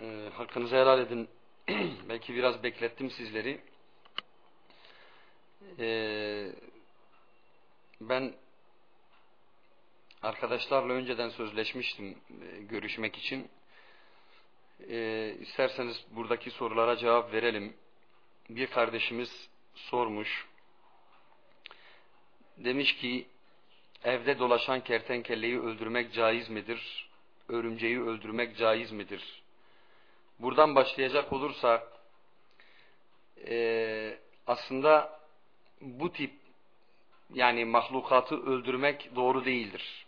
E, hakkınızı helal edin. Belki biraz beklettim sizleri. E, ben arkadaşlarla önceden sözleşmiştim e, görüşmek için. E, isterseniz buradaki sorulara cevap verelim. Bir kardeşimiz sormuş. Demiş ki evde dolaşan kertenkeleyi öldürmek caiz midir? Örümceği öldürmek caiz midir? Buradan başlayacak olursak e, aslında bu tip yani mahlukatı öldürmek doğru değildir.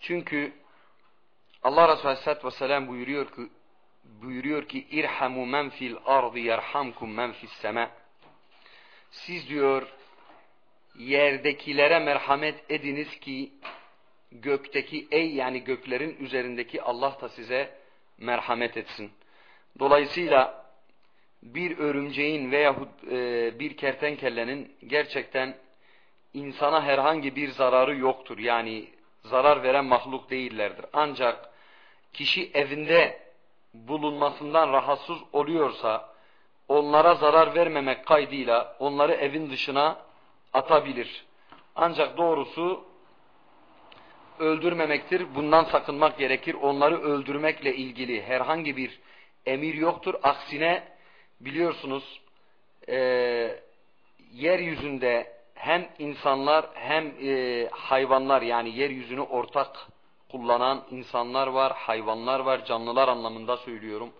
Çünkü Allah Resulü Aleyhisselatü Vesselam buyuruyor ki buyuruyor ki irhamu men fil ardı yerhamkum men fis sema. Siz diyor yerdekilere merhamet ediniz ki gökteki ey yani göklerin üzerindeki Allah da size merhamet etsin. Dolayısıyla bir örümceğin veyahut e, bir kertenkelenin gerçekten insana herhangi bir zararı yoktur. Yani zarar veren mahluk değillerdir. Ancak kişi evinde bulunmasından rahatsız oluyorsa onlara zarar vermemek kaydıyla onları evin dışına atabilir. Ancak doğrusu öldürmemektir. Bundan sakınmak gerekir. Onları öldürmekle ilgili herhangi bir emir yoktur. Aksine biliyorsunuz e, yeryüzünde hem insanlar hem e, hayvanlar yani yeryüzünü ortak kullanan insanlar var, hayvanlar var, canlılar anlamında söylüyorum.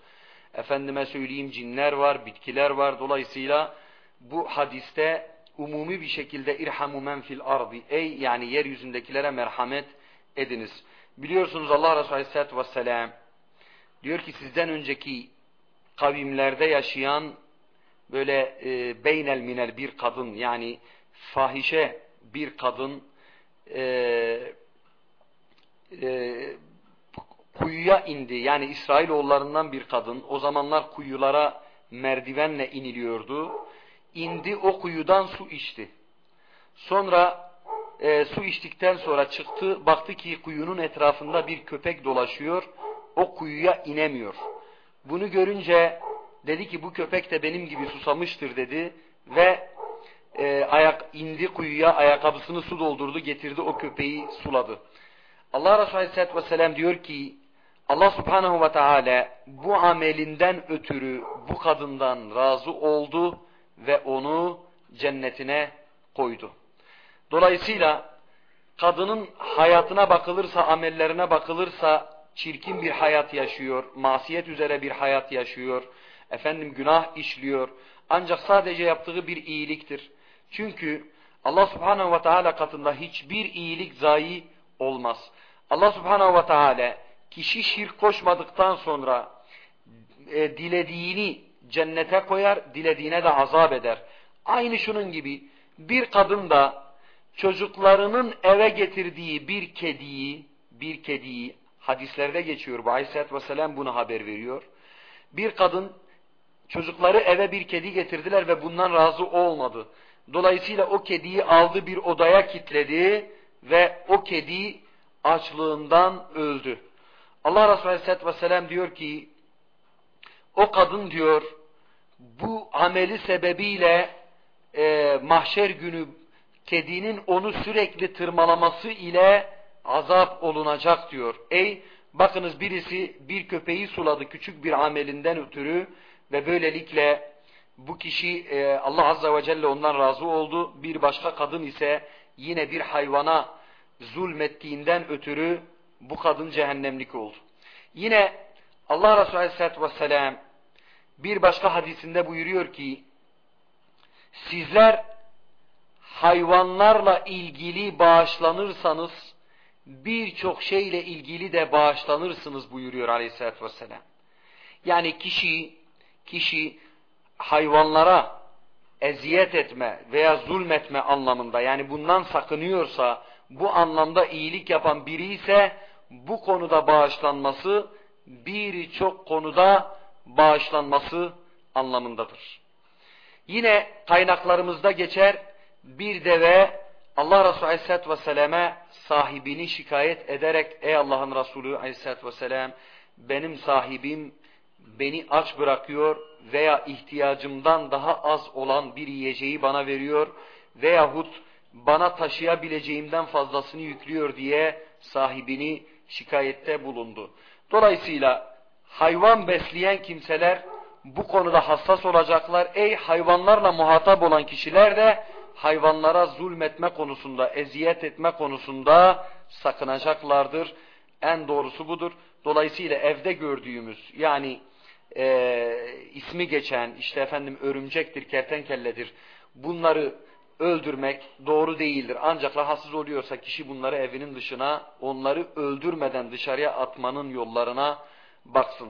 Efendime söyleyeyim cinler var, bitkiler var. Dolayısıyla bu hadiste umumi bir şekilde irhamu men fil ardı ey yani yeryüzündekilere merhamet ediniz. Biliyorsunuz Allah Resulü Aleyhisselatü Vesselam diyor ki sizden önceki kavimlerde yaşayan böyle e, beynel minel bir kadın yani fahişe bir kadın e, e, kuyuya indi. Yani İsrailoğullarından bir kadın. O zamanlar kuyulara merdivenle iniliyordu. İndi o kuyudan su içti. Sonra e, su içtikten sonra çıktı. Baktı ki kuyunun etrafında bir köpek dolaşıyor. O kuyuya inemiyor. Bunu görünce dedi ki bu köpek de benim gibi susamıştır dedi. Ve e, ayak indi kuyuya ayakkabısını su doldurdu getirdi o köpeği suladı. Allah Resulü Aleyhisselatü Vesselam diyor ki Allah Subhanahu ve Teala bu amelinden ötürü bu kadından razı oldu ve onu cennetine koydu. Dolayısıyla kadının hayatına bakılırsa, amellerine bakılırsa çirkin bir hayat yaşıyor, masiyet üzere bir hayat yaşıyor, efendim günah işliyor. Ancak sadece yaptığı bir iyiliktir. Çünkü Allah Subhanahu ve Teala katında hiçbir iyilik zayi olmaz. Allah Subhanahu ve Teala kişi şirk koşmadıktan sonra e, dilediğini cennete koyar, dilediğine de azap eder. Aynı şunun gibi bir kadın da çocuklarının eve getirdiği bir kediyi, bir kediyi hadislerde geçiyor. Bu Aleyhisselatü Vesselam bunu haber veriyor. Bir kadın çocukları eve bir kedi getirdiler ve bundan razı olmadı. Dolayısıyla o kediyi aldı bir odaya kilitledi ve o kedi açlığından öldü. Allah Resulü Aleyhisselatü Vesselam diyor ki o kadın diyor bu ameli sebebiyle e, mahşer günü kedinin onu sürekli tırmalaması ile azap olunacak diyor. Ey bakınız birisi bir köpeği suladı küçük bir amelinden ötürü ve böylelikle bu kişi e, Allah Azze ve Celle ondan razı oldu. Bir başka kadın ise yine bir hayvana zulmettiğinden ötürü bu kadın cehennemlik oldu. Yine Allah Resulü Aleyhisselatü Vesselam bir başka hadisinde buyuruyor ki sizler hayvanlarla ilgili bağışlanırsanız birçok şeyle ilgili de bağışlanırsınız buyuruyor Aleyhisselatü Vesselam. Yani kişi kişi hayvanlara eziyet etme veya zulmetme anlamında yani bundan sakınıyorsa bu anlamda iyilik yapan biri ise bu konuda bağışlanması birçok konuda bağışlanması anlamındadır. Yine kaynaklarımızda geçer bir deve Allah Resulü Aleyhisselatü Vesselam'e sahibini şikayet ederek ey Allah'ın Resulü Aleyhisselatü Vesselam benim sahibim beni aç bırakıyor veya ihtiyacımdan daha az olan bir yiyeceği bana veriyor veyahut bana taşıyabileceğimden fazlasını yüklüyor diye sahibini şikayette bulundu. Dolayısıyla hayvan besleyen kimseler bu konuda hassas olacaklar. Ey hayvanlarla muhatap olan kişiler de hayvanlara zulmetme konusunda, eziyet etme konusunda sakınacaklardır. En doğrusu budur. Dolayısıyla evde gördüğümüz yani e, ismi geçen işte efendim örümcektir, kertenkelledir. Bunları öldürmek doğru değildir. Ancak rahatsız oluyorsa kişi bunları evinin dışına, onları öldürmeden dışarıya atmanın yollarına baksın.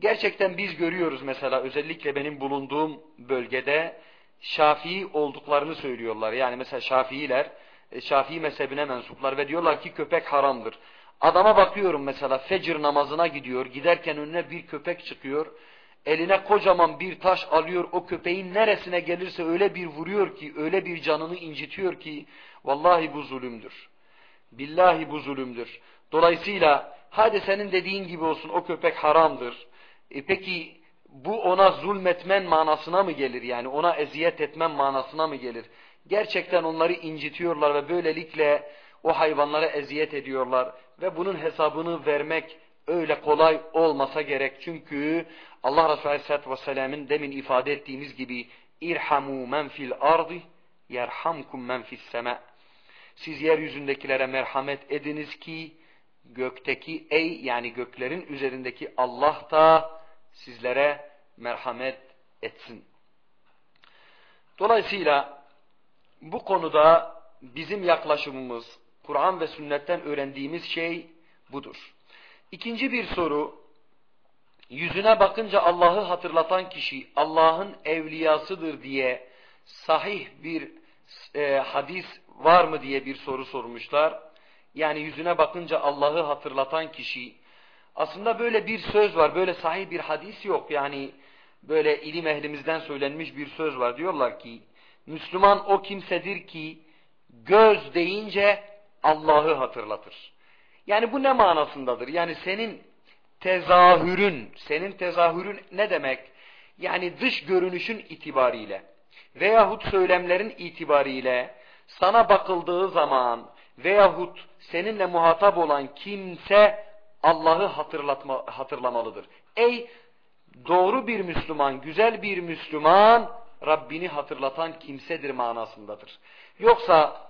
Gerçekten biz görüyoruz mesela özellikle benim bulunduğum bölgede Şafii olduklarını söylüyorlar. Yani mesela Şafiiler, e, Şafii mezhebine mensuplar ve diyorlar ki köpek haramdır. Adama bakıyorum mesela fecir namazına gidiyor, giderken önüne bir köpek çıkıyor, eline kocaman bir taş alıyor, o köpeğin neresine gelirse öyle bir vuruyor ki, öyle bir canını incitiyor ki, vallahi bu zulümdür. Billahi bu zulümdür. Dolayısıyla, hadi senin dediğin gibi olsun o köpek haramdır. E peki bu ona zulmetmen manasına mı gelir yani ona eziyet etmen manasına mı gelir? Gerçekten onları incitiyorlar ve böylelikle o hayvanlara eziyet ediyorlar ve bunun hesabını vermek öyle kolay olmasa gerek. Çünkü Allah Resulü Aleyhisselatü Vesselam'ın demin ifade ettiğimiz gibi irhamu men fil ardi yerhamkum men fis sema. Siz yeryüzündekilere merhamet ediniz ki gökteki ey yani göklerin üzerindeki Allah da sizlere merhamet etsin. Dolayısıyla bu konuda bizim yaklaşımımız, Kur'an ve sünnetten öğrendiğimiz şey budur. İkinci bir soru, yüzüne bakınca Allah'ı hatırlatan kişi Allah'ın evliyasıdır diye sahih bir e, hadis var mı diye bir soru sormuşlar. Yani yüzüne bakınca Allah'ı hatırlatan kişi aslında böyle bir söz var, böyle sahih bir hadis yok. Yani böyle ilim ehlimizden söylenmiş bir söz var. Diyorlar ki, Müslüman o kimsedir ki göz deyince Allah'ı hatırlatır. Yani bu ne manasındadır? Yani senin tezahürün, senin tezahürün ne demek? Yani dış görünüşün itibariyle veyahut söylemlerin itibariyle sana bakıldığı zaman veyahut seninle muhatap olan kimse Allah'ı hatırlatma, hatırlamalıdır. Ey doğru bir Müslüman, güzel bir Müslüman Rabbini hatırlatan kimsedir manasındadır. Yoksa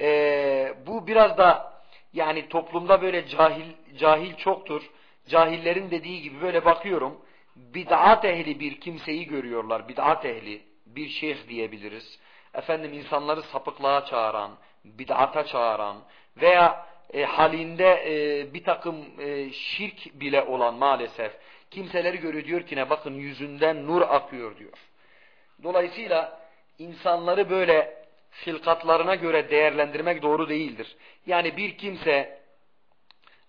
e, bu biraz da yani toplumda böyle cahil cahil çoktur. Cahillerin dediği gibi böyle bakıyorum. Bid'at ehli bir kimseyi görüyorlar. Bid'at ehli bir şeyh diyebiliriz. Efendim insanları sapıklığa çağıran, bid'ata çağıran veya e, halinde e, bir takım e, şirk bile olan maalesef kimseleri görüyor diyor ki ne bakın yüzünden nur akıyor diyor. Dolayısıyla insanları böyle filkatlarına göre değerlendirmek doğru değildir. Yani bir kimse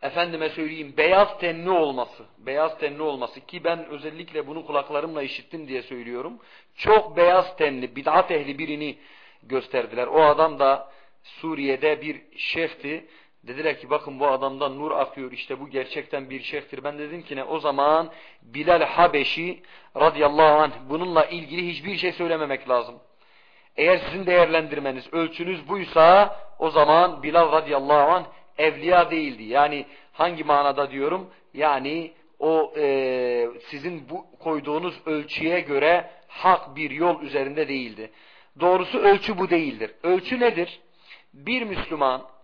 efendime söyleyeyim beyaz tenli olması, beyaz tenli olması ki ben özellikle bunu kulaklarımla işittim diye söylüyorum. Çok beyaz tenli, bid'at ehli birini gösterdiler. O adam da Suriye'de bir şefti Dediler ki bakın bu adamdan nur akıyor işte bu gerçekten bir şeyhtir. Ben dedim ki ne o zaman Bilal Habeşi radıyallahu anh bununla ilgili hiçbir şey söylememek lazım. Eğer sizin değerlendirmeniz, ölçünüz buysa o zaman Bilal radıyallahu anh evliya değildi. Yani hangi manada diyorum? Yani o e, sizin bu koyduğunuz ölçüye göre hak bir yol üzerinde değildi. Doğrusu ölçü bu değildir. Ölçü nedir? Bir Müslüman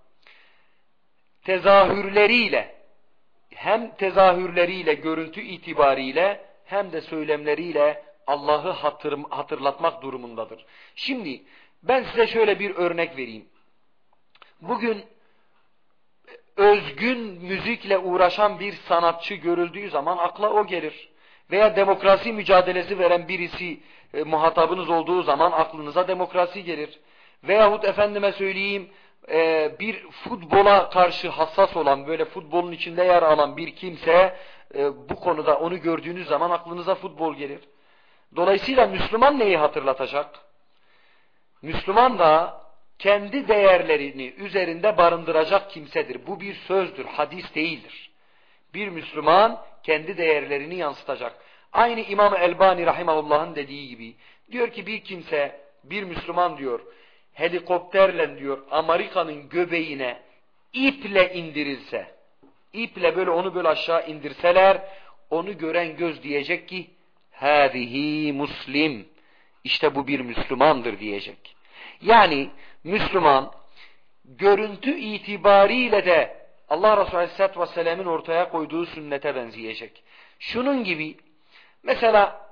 tezahürleriyle hem tezahürleriyle, görüntü itibariyle hem de söylemleriyle Allah'ı hatır, hatırlatmak durumundadır. Şimdi ben size şöyle bir örnek vereyim. Bugün özgün müzikle uğraşan bir sanatçı görüldüğü zaman akla o gelir. Veya demokrasi mücadelesi veren birisi e, muhatabınız olduğu zaman aklınıza demokrasi gelir. Veyahut efendime söyleyeyim e, bir futbola karşı hassas olan, böyle futbolun içinde yer alan bir kimse e, bu konuda onu gördüğünüz zaman aklınıza futbol gelir. Dolayısıyla Müslüman neyi hatırlatacak? Müslüman da kendi değerlerini üzerinde barındıracak kimsedir. Bu bir sözdür, hadis değildir. Bir Müslüman kendi değerlerini yansıtacak. Aynı İmam Elbani Rahimahullah'ın dediği gibi diyor ki bir kimse bir Müslüman diyor helikopterle diyor Amerika'nın göbeğine iple indirilse iple böyle onu böyle aşağı indirseler onu gören göz diyecek ki hâzihi muslim işte bu bir Müslümandır diyecek. Yani Müslüman görüntü itibariyle de Allah Resulü Aleyhisselatü Vesselam'ın ortaya koyduğu sünnete benzeyecek. Şunun gibi mesela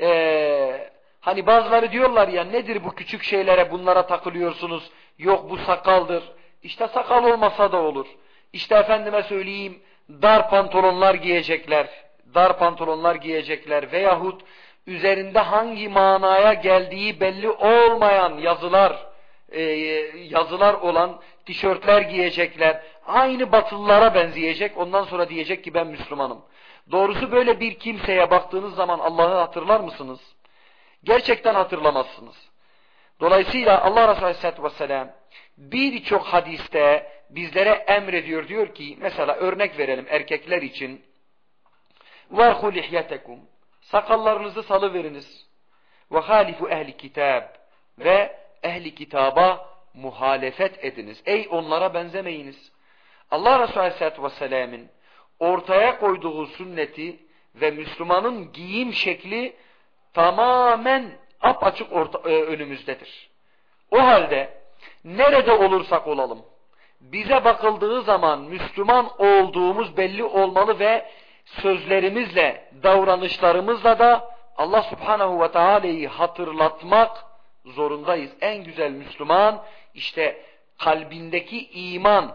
ee, hani bazıları diyorlar ya nedir bu küçük şeylere bunlara takılıyorsunuz yok bu sakaldır. İşte sakal olmasa da olur. İşte efendime söyleyeyim dar pantolonlar giyecekler. Dar pantolonlar giyecekler veyahut üzerinde hangi manaya geldiği belli olmayan yazılar e, yazılar olan tişörtler giyecekler. Aynı batılılara benzeyecek. Ondan sonra diyecek ki ben Müslümanım. Doğrusu böyle bir kimseye baktığınız zaman Allah'ı hatırlar mısınız? Gerçekten hatırlamazsınız. Dolayısıyla Allah Resulü Aleyhisselatü Vesselam birçok hadiste bizlere emrediyor. Diyor ki mesela örnek verelim erkekler için. وَرْخُ لِحْيَتَكُمْ Sakallarınızı salıveriniz. وَخَالِفُ ehli kitab Ve ehli kitaba muhalefet ediniz. Ey onlara benzemeyiniz. Allah Resulü Aleyhisselatü Vesselam'ın ortaya koyduğu sünneti ve Müslümanın giyim şekli tamamen apaçık orta, e, önümüzdedir. O halde nerede olursak olalım, bize bakıldığı zaman Müslüman olduğumuz belli olmalı ve sözlerimizle, davranışlarımızla da Allah Subhanahu ve Teala'yı hatırlatmak zorundayız. En güzel Müslüman işte kalbindeki iman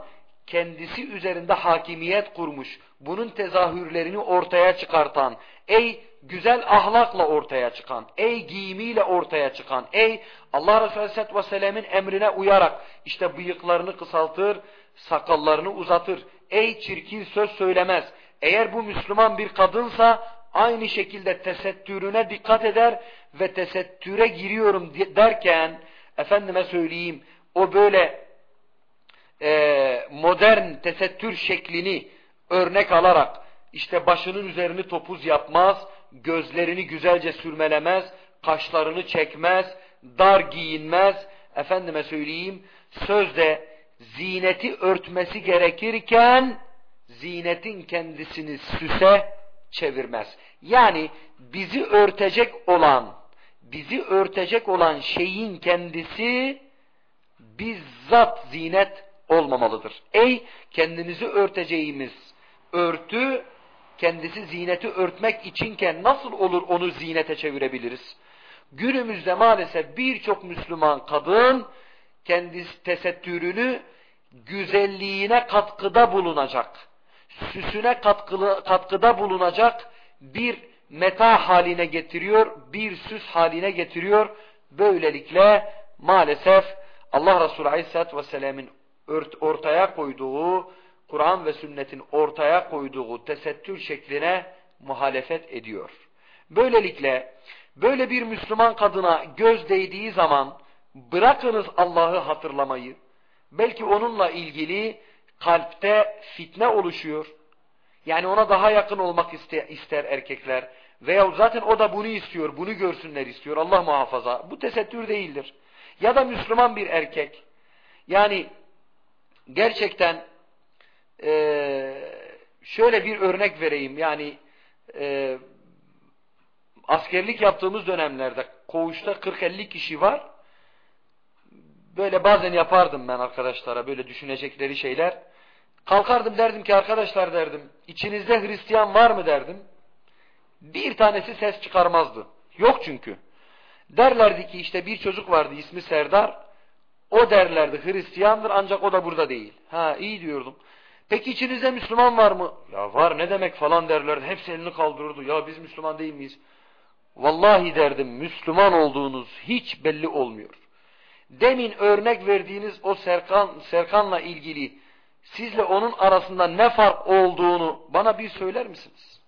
kendisi üzerinde hakimiyet kurmuş, bunun tezahürlerini ortaya çıkartan, ey güzel ahlakla ortaya çıkan, ey giyimiyle ortaya çıkan, ey Allah Resulü Aleyhisselatü Vesselam'ın emrine uyarak işte bıyıklarını kısaltır, sakallarını uzatır, ey çirkin söz söylemez. Eğer bu Müslüman bir kadınsa aynı şekilde tesettürüne dikkat eder ve tesettüre giriyorum derken efendime söyleyeyim o böyle e, modern tesettür şeklini örnek alarak işte başının üzerini topuz yapmaz, gözlerini güzelce sürmelemez, kaşlarını çekmez, dar giyinmez, efendime söyleyeyim sözde zineti örtmesi gerekirken zinetin kendisini süse çevirmez. Yani bizi örtecek olan, bizi örtecek olan şeyin kendisi bizzat zinet olmamalıdır. Ey kendimizi örteceğimiz örtü kendisi zineti örtmek içinken nasıl olur onu zinete çevirebiliriz? Günümüzde maalesef birçok Müslüman kadın kendisi tesettürünü güzelliğine katkıda bulunacak, süsüne katkılı, katkıda bulunacak bir meta haline getiriyor, bir süs haline getiriyor. Böylelikle maalesef Allah Resulü Aleyhisselatü Vesselam'ın ortaya koyduğu, Kur'an ve sünnetin ortaya koyduğu tesettür şekline muhalefet ediyor. Böylelikle böyle bir Müslüman kadına göz değdiği zaman bırakınız Allah'ı hatırlamayı. Belki onunla ilgili kalpte fitne oluşuyor. Yani ona daha yakın olmak ister erkekler. Veya zaten o da bunu istiyor, bunu görsünler istiyor. Allah muhafaza. Bu tesettür değildir. Ya da Müslüman bir erkek. Yani gerçekten e, şöyle bir örnek vereyim. Yani e, askerlik yaptığımız dönemlerde koğuşta 40-50 kişi var. Böyle bazen yapardım ben arkadaşlara böyle düşünecekleri şeyler. Kalkardım derdim ki arkadaşlar derdim içinizde Hristiyan var mı derdim. Bir tanesi ses çıkarmazdı. Yok çünkü. Derlerdi ki işte bir çocuk vardı ismi Serdar. O derlerdi Hristiyandır ancak o da burada değil. Ha iyi diyordum. Peki içinizde Müslüman var mı? Ya var ne demek falan derlerdi. Hepsi elini kaldırırdı. Ya biz Müslüman değil miyiz? Vallahi derdim Müslüman olduğunuz hiç belli olmuyor. Demin örnek verdiğiniz o Serkan, Serkan'la ilgili sizle onun arasında ne fark olduğunu bana bir söyler misiniz?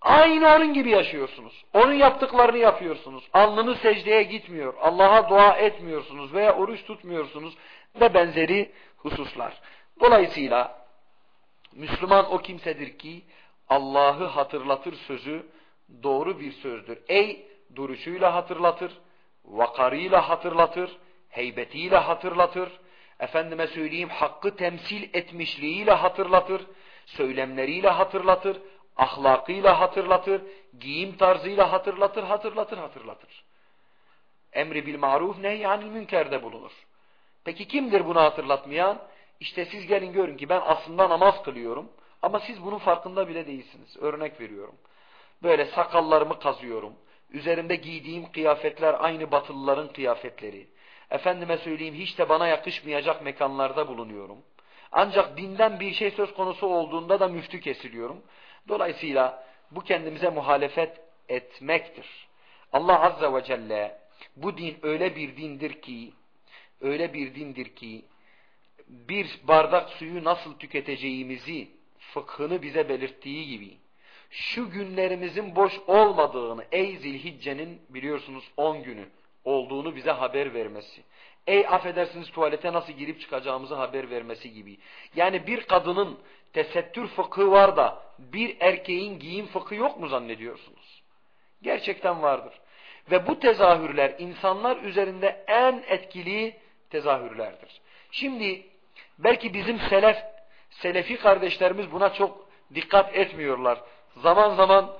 Aynı onun gibi yaşıyorsunuz. Onun yaptıklarını yapıyorsunuz. Alnınız secdeye gitmiyor. Allah'a dua etmiyorsunuz veya oruç tutmuyorsunuz ve benzeri hususlar. Dolayısıyla Müslüman o kimsedir ki Allah'ı hatırlatır sözü doğru bir sözdür. Ey duruşuyla hatırlatır, vakarıyla hatırlatır, heybetiyle hatırlatır, efendime söyleyeyim hakkı temsil etmişliğiyle hatırlatır, söylemleriyle hatırlatır, ahlakıyla hatırlatır, giyim tarzıyla hatırlatır, hatırlatır, hatırlatır. Emri bil maruf nehyanil münkerde bulunur. Peki kimdir bunu hatırlatmayan? İşte siz gelin görün ki ben aslında namaz kılıyorum ama siz bunun farkında bile değilsiniz. Örnek veriyorum. Böyle sakallarımı kazıyorum. Üzerimde giydiğim kıyafetler aynı batılıların kıyafetleri. Efendime söyleyeyim hiç de bana yakışmayacak mekanlarda bulunuyorum. Ancak dinden bir şey söz konusu olduğunda da müftü kesiliyorum. Dolayısıyla bu kendimize muhalefet etmektir. Allah Azze ve Celle bu din öyle bir dindir ki, öyle bir dindir ki, bir bardak suyu nasıl tüketeceğimizi fıkhını bize belirttiği gibi, şu günlerimizin boş olmadığını, ey Zilhicce'nin biliyorsunuz 10 günü olduğunu bize haber vermesi. Ey affedersiniz tuvalete nasıl girip çıkacağımızı haber vermesi gibi. Yani bir kadının tesettür fıkhı var da bir erkeğin giyim fıkhı yok mu zannediyorsunuz? Gerçekten vardır. Ve bu tezahürler insanlar üzerinde en etkili tezahürlerdir. Şimdi belki bizim selef, selefi kardeşlerimiz buna çok dikkat etmiyorlar. Zaman zaman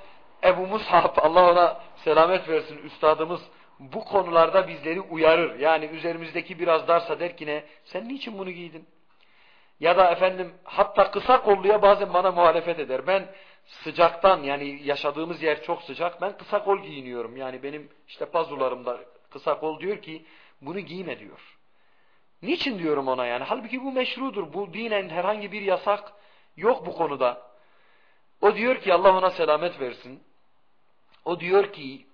Ebu Mus'ab, Allah ona selamet versin üstadımız, bu konularda bizleri uyarır. Yani üzerimizdeki biraz darsa der ki ne, sen niçin bunu giydin? Ya da efendim hatta kısa kolluya bazen bana muhalefet eder. Ben sıcaktan yani yaşadığımız yer çok sıcak. Ben kısa kol giyiniyorum. Yani benim işte pazularımda kısa kol diyor ki bunu giyme diyor. Niçin diyorum ona yani? Halbuki bu meşrudur. Bu dinen herhangi bir yasak yok bu konuda. O diyor ki Allah ona selamet versin. O diyor ki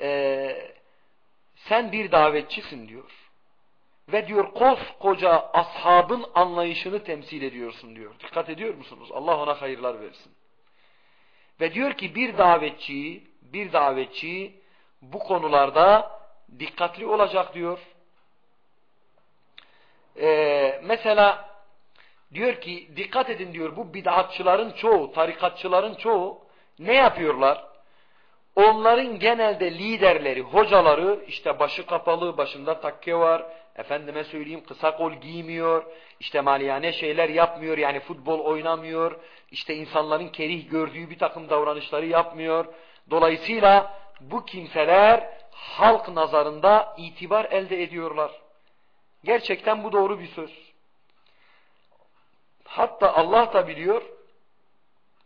e, sen bir davetçisin diyor. Ve diyor koskoca ashabın anlayışını temsil ediyorsun diyor. Dikkat ediyor musunuz? Allah ona hayırlar versin. Ve diyor ki bir davetçi, bir davetçi bu konularda dikkatli olacak diyor. Ee, mesela diyor ki dikkat edin diyor bu bid'atçıların çoğu, tarikatçıların çoğu ne yapıyorlar? Onların genelde liderleri, hocaları işte başı kapalı, başında takke var, efendime söyleyeyim kısa kol giymiyor, işte maliyane şeyler yapmıyor yani futbol oynamıyor, işte insanların kerih gördüğü bir takım davranışları yapmıyor. Dolayısıyla bu kimseler halk nazarında itibar elde ediyorlar. Gerçekten bu doğru bir söz. Hatta Allah da biliyor,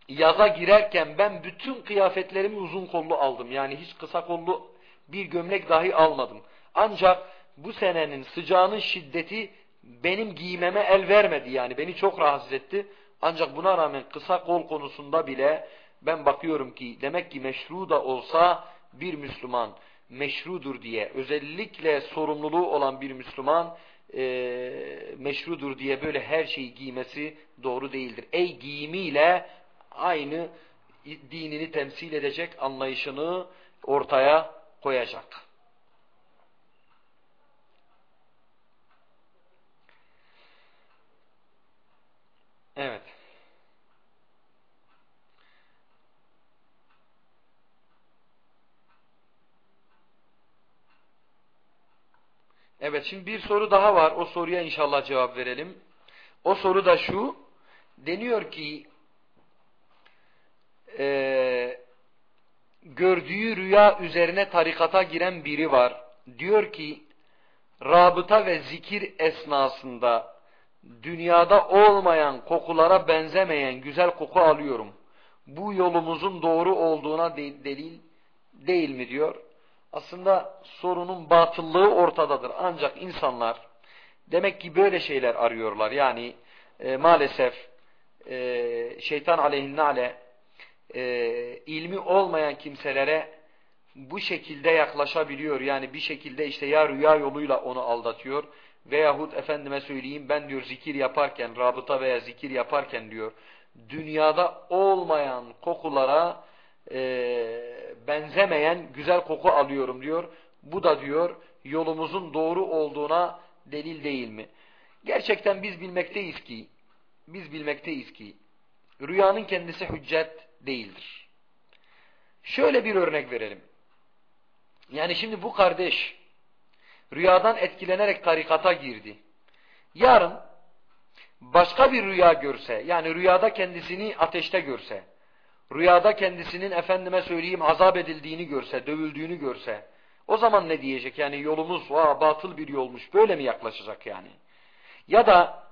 yaza girerken ben bütün kıyafetlerimi uzun kollu aldım. Yani hiç kısa kollu bir gömlek dahi almadım. Ancak bu senenin sıcağının şiddeti benim giymeme el vermedi yani beni çok rahatsız etti. Ancak buna rağmen kısa kol konusunda bile ben bakıyorum ki demek ki meşru da olsa bir Müslüman meşrudur diye özellikle sorumluluğu olan bir Müslüman e, meşrudur diye böyle her şeyi giymesi doğru değildir. Ey giyimiyle aynı dinini temsil edecek anlayışını ortaya koyacak. Evet. Evet şimdi bir soru daha var. O soruya inşallah cevap verelim. O soru da şu. Deniyor ki e, gördüğü rüya üzerine tarikata giren biri var. Diyor ki rabıta ve zikir esnasında dünyada olmayan kokulara benzemeyen güzel koku alıyorum. Bu yolumuzun doğru olduğuna de delil değil mi diyor. Aslında sorunun batıllığı ortadadır. Ancak insanlar demek ki böyle şeyler arıyorlar. Yani e, maalesef e, şeytan aleyhinnale e, ilmi olmayan kimselere bu şekilde yaklaşabiliyor. Yani bir şekilde işte ya rüya yoluyla onu aldatıyor veyahut efendime söyleyeyim ben diyor zikir yaparken, rabıta veya zikir yaparken diyor dünyada olmayan kokulara e, benzemeyen güzel koku alıyorum diyor. Bu da diyor yolumuzun doğru olduğuna delil değil mi? Gerçekten biz bilmekteyiz ki biz bilmekteyiz ki Rüyanın kendisi hüccet değildir. Şöyle bir örnek verelim. Yani şimdi bu kardeş rüyadan etkilenerek tarikata girdi. Yarın başka bir rüya görse, yani rüyada kendisini ateşte görse, rüyada kendisinin efendime söyleyeyim azap edildiğini görse, dövüldüğünü görse, o zaman ne diyecek? Yani yolumuz va batıl bir yolmuş. Böyle mi yaklaşacak yani? Ya da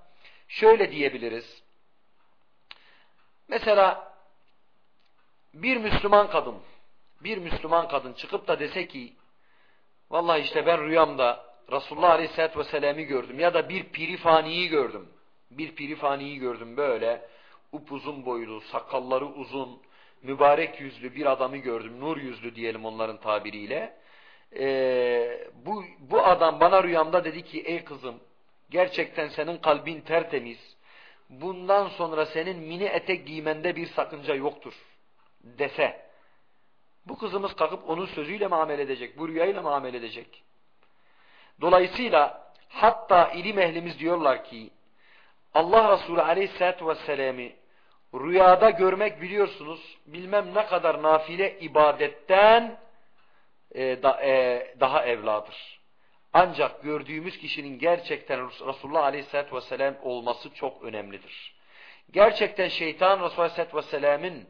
şöyle diyebiliriz. Mesela bir Müslüman kadın, bir Müslüman kadın çıkıp da dese ki vallahi işte ben rüyamda Resulullah Aleyhisselatü Vesselam'ı gördüm ya da bir pirifaniyi gördüm. Bir pirifaniyi gördüm böyle upuzun boylu, sakalları uzun, mübarek yüzlü bir adamı gördüm. Nur yüzlü diyelim onların tabiriyle. Ee, bu, bu adam bana rüyamda dedi ki ey kızım gerçekten senin kalbin tertemiz. Bundan sonra senin mini etek giymende bir sakınca yoktur dese. Bu kızımız kalkıp onun sözüyle mi amel edecek, bu rüyayla mı amel edecek? Dolayısıyla hatta ilim ehlimiz diyorlar ki Allah Resulü Aleyhisselatü Vesselam'ı rüyada görmek biliyorsunuz bilmem ne kadar nafile ibadetten e, da, e, daha evladır. Ancak gördüğümüz kişinin gerçekten Resulullah Aleyhisselatü Vesselam olması çok önemlidir. Gerçekten şeytan Resulullah Aleyhisselatü Vesselam'ın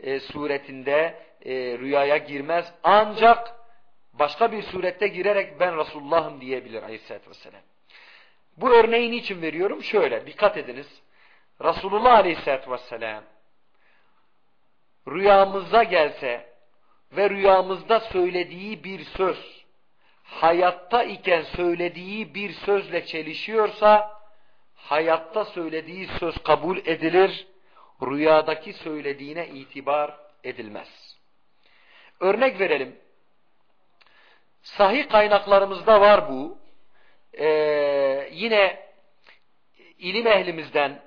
e, suretinde e, rüyaya girmez. Ancak başka bir surette girerek ben Resulullah'ım diyebilir Aleyhisselatü Vesselam. Bu örneği niçin veriyorum? Şöyle dikkat ediniz. Resulullah Aleyhisselatü Vesselam rüyamıza gelse ve rüyamızda söylediği bir söz hayatta iken söylediği bir sözle çelişiyorsa hayatta söylediği söz kabul edilir, rüyadaki söylediğine itibar edilmez. Örnek verelim. Sahih kaynaklarımızda var bu. Ee, yine ilim ehlimizden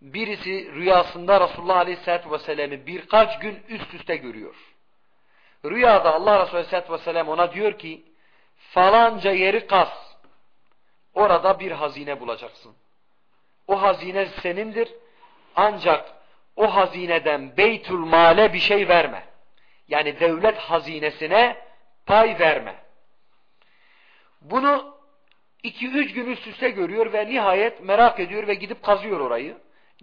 birisi rüyasında Resulullah Aleyhisselatü Vesselam'ı birkaç gün üst üste görüyor. Rüyada Allah Resulü Aleyhisselatü Vesselam ona diyor ki falanca yeri kaz. Orada bir hazine bulacaksın. O hazine senindir. Ancak o hazineden beytül male bir şey verme. Yani devlet hazinesine pay verme. Bunu iki üç gün üst üste görüyor ve nihayet merak ediyor ve gidip kazıyor orayı.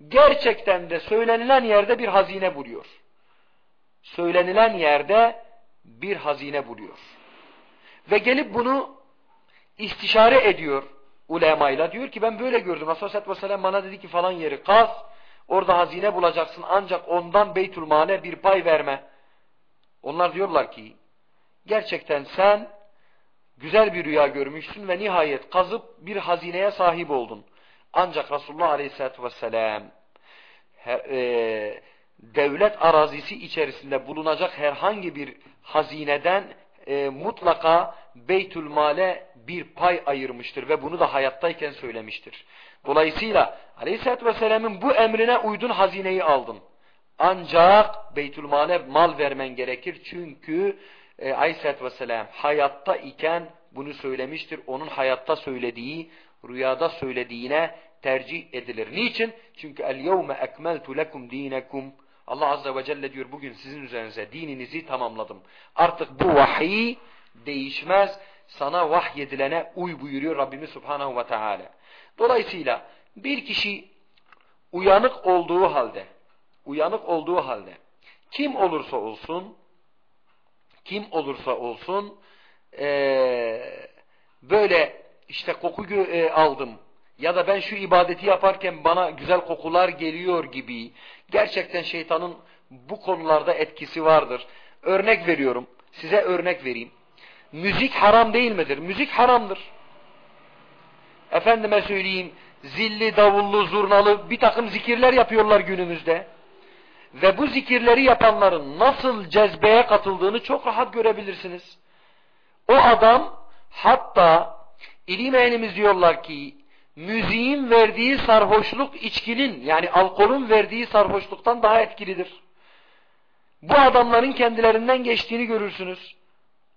Gerçekten de söylenilen yerde bir hazine buluyor. Söylenilen yerde bir hazine buluyor. Ve gelip bunu istişare ediyor ulemayla. Diyor ki ben böyle gördüm. Aleyhisselatü Vesselam bana dedi ki falan yeri kaz. Orada hazine bulacaksın ancak ondan beytülmale bir pay verme. Onlar diyorlar ki gerçekten sen güzel bir rüya görmüşsün ve nihayet kazıp bir hazineye sahip oldun. Ancak Resulullah Aleyhisselatü Vesselam e, devlet arazisi içerisinde bulunacak herhangi bir hazineden e, mutlaka Beytülmal'e bir pay ayırmıştır ve bunu da hayattayken söylemiştir. Dolayısıyla Aleyhisselatü Vesselam'ın bu emrine uydun hazineyi aldın. Ancak Beytülmal'e mal vermen gerekir çünkü e, Aleyhisselatü Vesselam hayatta iken bunu söylemiştir. Onun hayatta söylediği, rüyada söylediğine tercih edilir. Niçin? Çünkü el yevme ekmeltu lekum dinekum Allah Azze ve Celle diyor bugün sizin üzerinize dininizi tamamladım. Artık bu vahiy değişmez. Sana vahyedilene uy buyuruyor Rabbimiz Subhanahu ve Teala. Dolayısıyla bir kişi uyanık olduğu halde, uyanık olduğu halde kim olursa olsun, kim olursa olsun ee, böyle işte koku e, aldım, ya da ben şu ibadeti yaparken bana güzel kokular geliyor gibi gerçekten şeytanın bu konularda etkisi vardır. Örnek veriyorum. Size örnek vereyim. Müzik haram değil midir? Müzik haramdır. Efendime söyleyeyim zilli, davullu, zurnalı bir takım zikirler yapıyorlar günümüzde. Ve bu zikirleri yapanların nasıl cezbeye katıldığını çok rahat görebilirsiniz. O adam hatta ilim ehlimiz diyorlar ki müziğin verdiği sarhoşluk içkinin yani alkolün verdiği sarhoşluktan daha etkilidir. Bu adamların kendilerinden geçtiğini görürsünüz.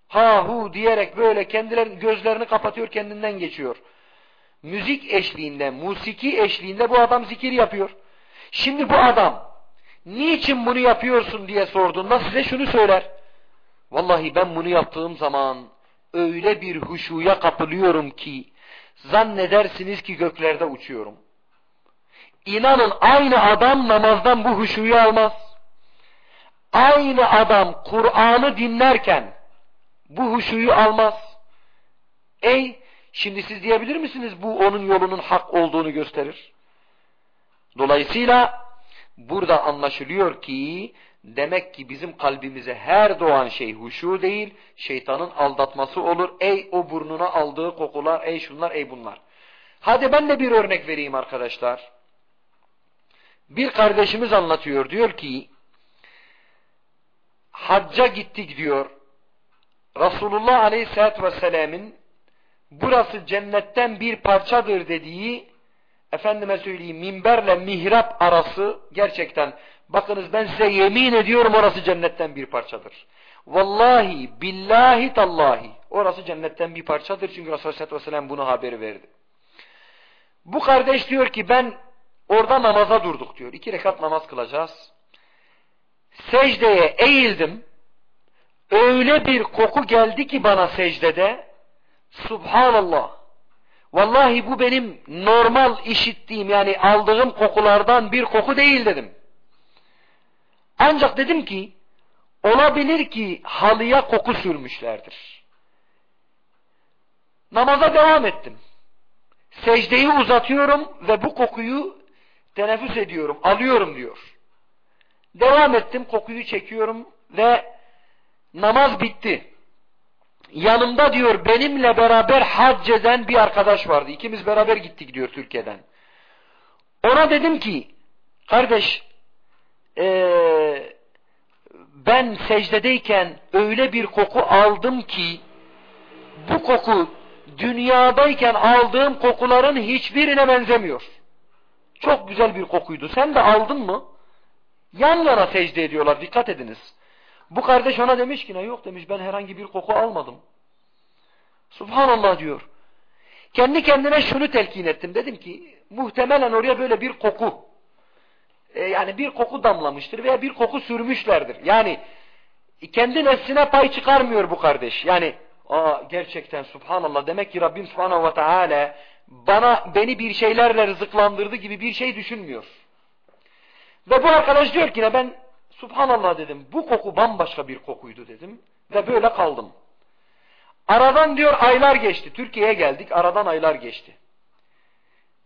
Ha hu diyerek böyle kendilerini gözlerini kapatıyor kendinden geçiyor. Müzik eşliğinde, musiki eşliğinde bu adam zikir yapıyor. Şimdi bu adam niçin bunu yapıyorsun diye sorduğunda size şunu söyler. Vallahi ben bunu yaptığım zaman öyle bir huşuya kapılıyorum ki zannedersiniz ki göklerde uçuyorum. İnanın aynı adam namazdan bu huşuyu almaz. Aynı adam Kur'an'ı dinlerken bu huşuyu almaz. Ey şimdi siz diyebilir misiniz bu onun yolunun hak olduğunu gösterir. Dolayısıyla burada anlaşılıyor ki demek ki bizim kalbimize her doğan şey huşu değil, şeytanın aldatması olur. Ey o burnuna aldığı kokular, ey şunlar, ey bunlar. Hadi ben de bir örnek vereyim arkadaşlar. Bir kardeşimiz anlatıyor, diyor ki, hacca gittik diyor. Resulullah Aleyhisselatü Vesselam'ın burası cennetten bir parçadır dediği efendime söyleyeyim minberle mihrap arası gerçekten bakınız ben size yemin ediyorum orası cennetten bir parçadır. Vallahi billahi tallahi orası cennetten bir parçadır çünkü Resulullah Aleyhisselatü Vesselam bunu haber verdi. Bu kardeş diyor ki ben orada namaza durduk diyor. İki rekat namaz kılacağız. Secdeye eğildim. Öyle bir koku geldi ki bana secdede. Subhanallah. Vallahi bu benim normal işittiğim yani aldığım kokulardan bir koku değil dedim. Ancak dedim ki olabilir ki halıya koku sürmüşlerdir. Namaza devam ettim. Secdeyi uzatıyorum ve bu kokuyu teneffüs ediyorum, alıyorum diyor. Devam ettim, kokuyu çekiyorum ve namaz bitti. Yanımda diyor benimle beraber hac eden bir arkadaş vardı. İkimiz beraber gittik diyor Türkiye'den. Ona dedim ki kardeş ee, ben secdedeyken öyle bir koku aldım ki bu koku dünyadayken aldığım kokuların hiçbirine benzemiyor. Çok güzel bir kokuydu. Sen de aldın mı? Yan yana secde ediyorlar. Dikkat ediniz. Bu kardeş ona demiş ki ne yok demiş ben herhangi bir koku almadım. Subhanallah diyor. Kendi kendine şunu telkin ettim. Dedim ki muhtemelen oraya böyle bir koku e, yani bir koku damlamıştır veya bir koku sürmüşlerdir. Yani kendi nefsine pay çıkarmıyor bu kardeş. Yani aa, gerçekten subhanallah demek ki Rabbim subhanahu ve teala bana beni bir şeylerle rızıklandırdı gibi bir şey düşünmüyor. Ve bu arkadaş diyor ki ne ben subhanallah dedim bu koku bambaşka bir kokuydu dedim ve böyle kaldım. Aradan diyor aylar geçti. Türkiye'ye geldik aradan aylar geçti.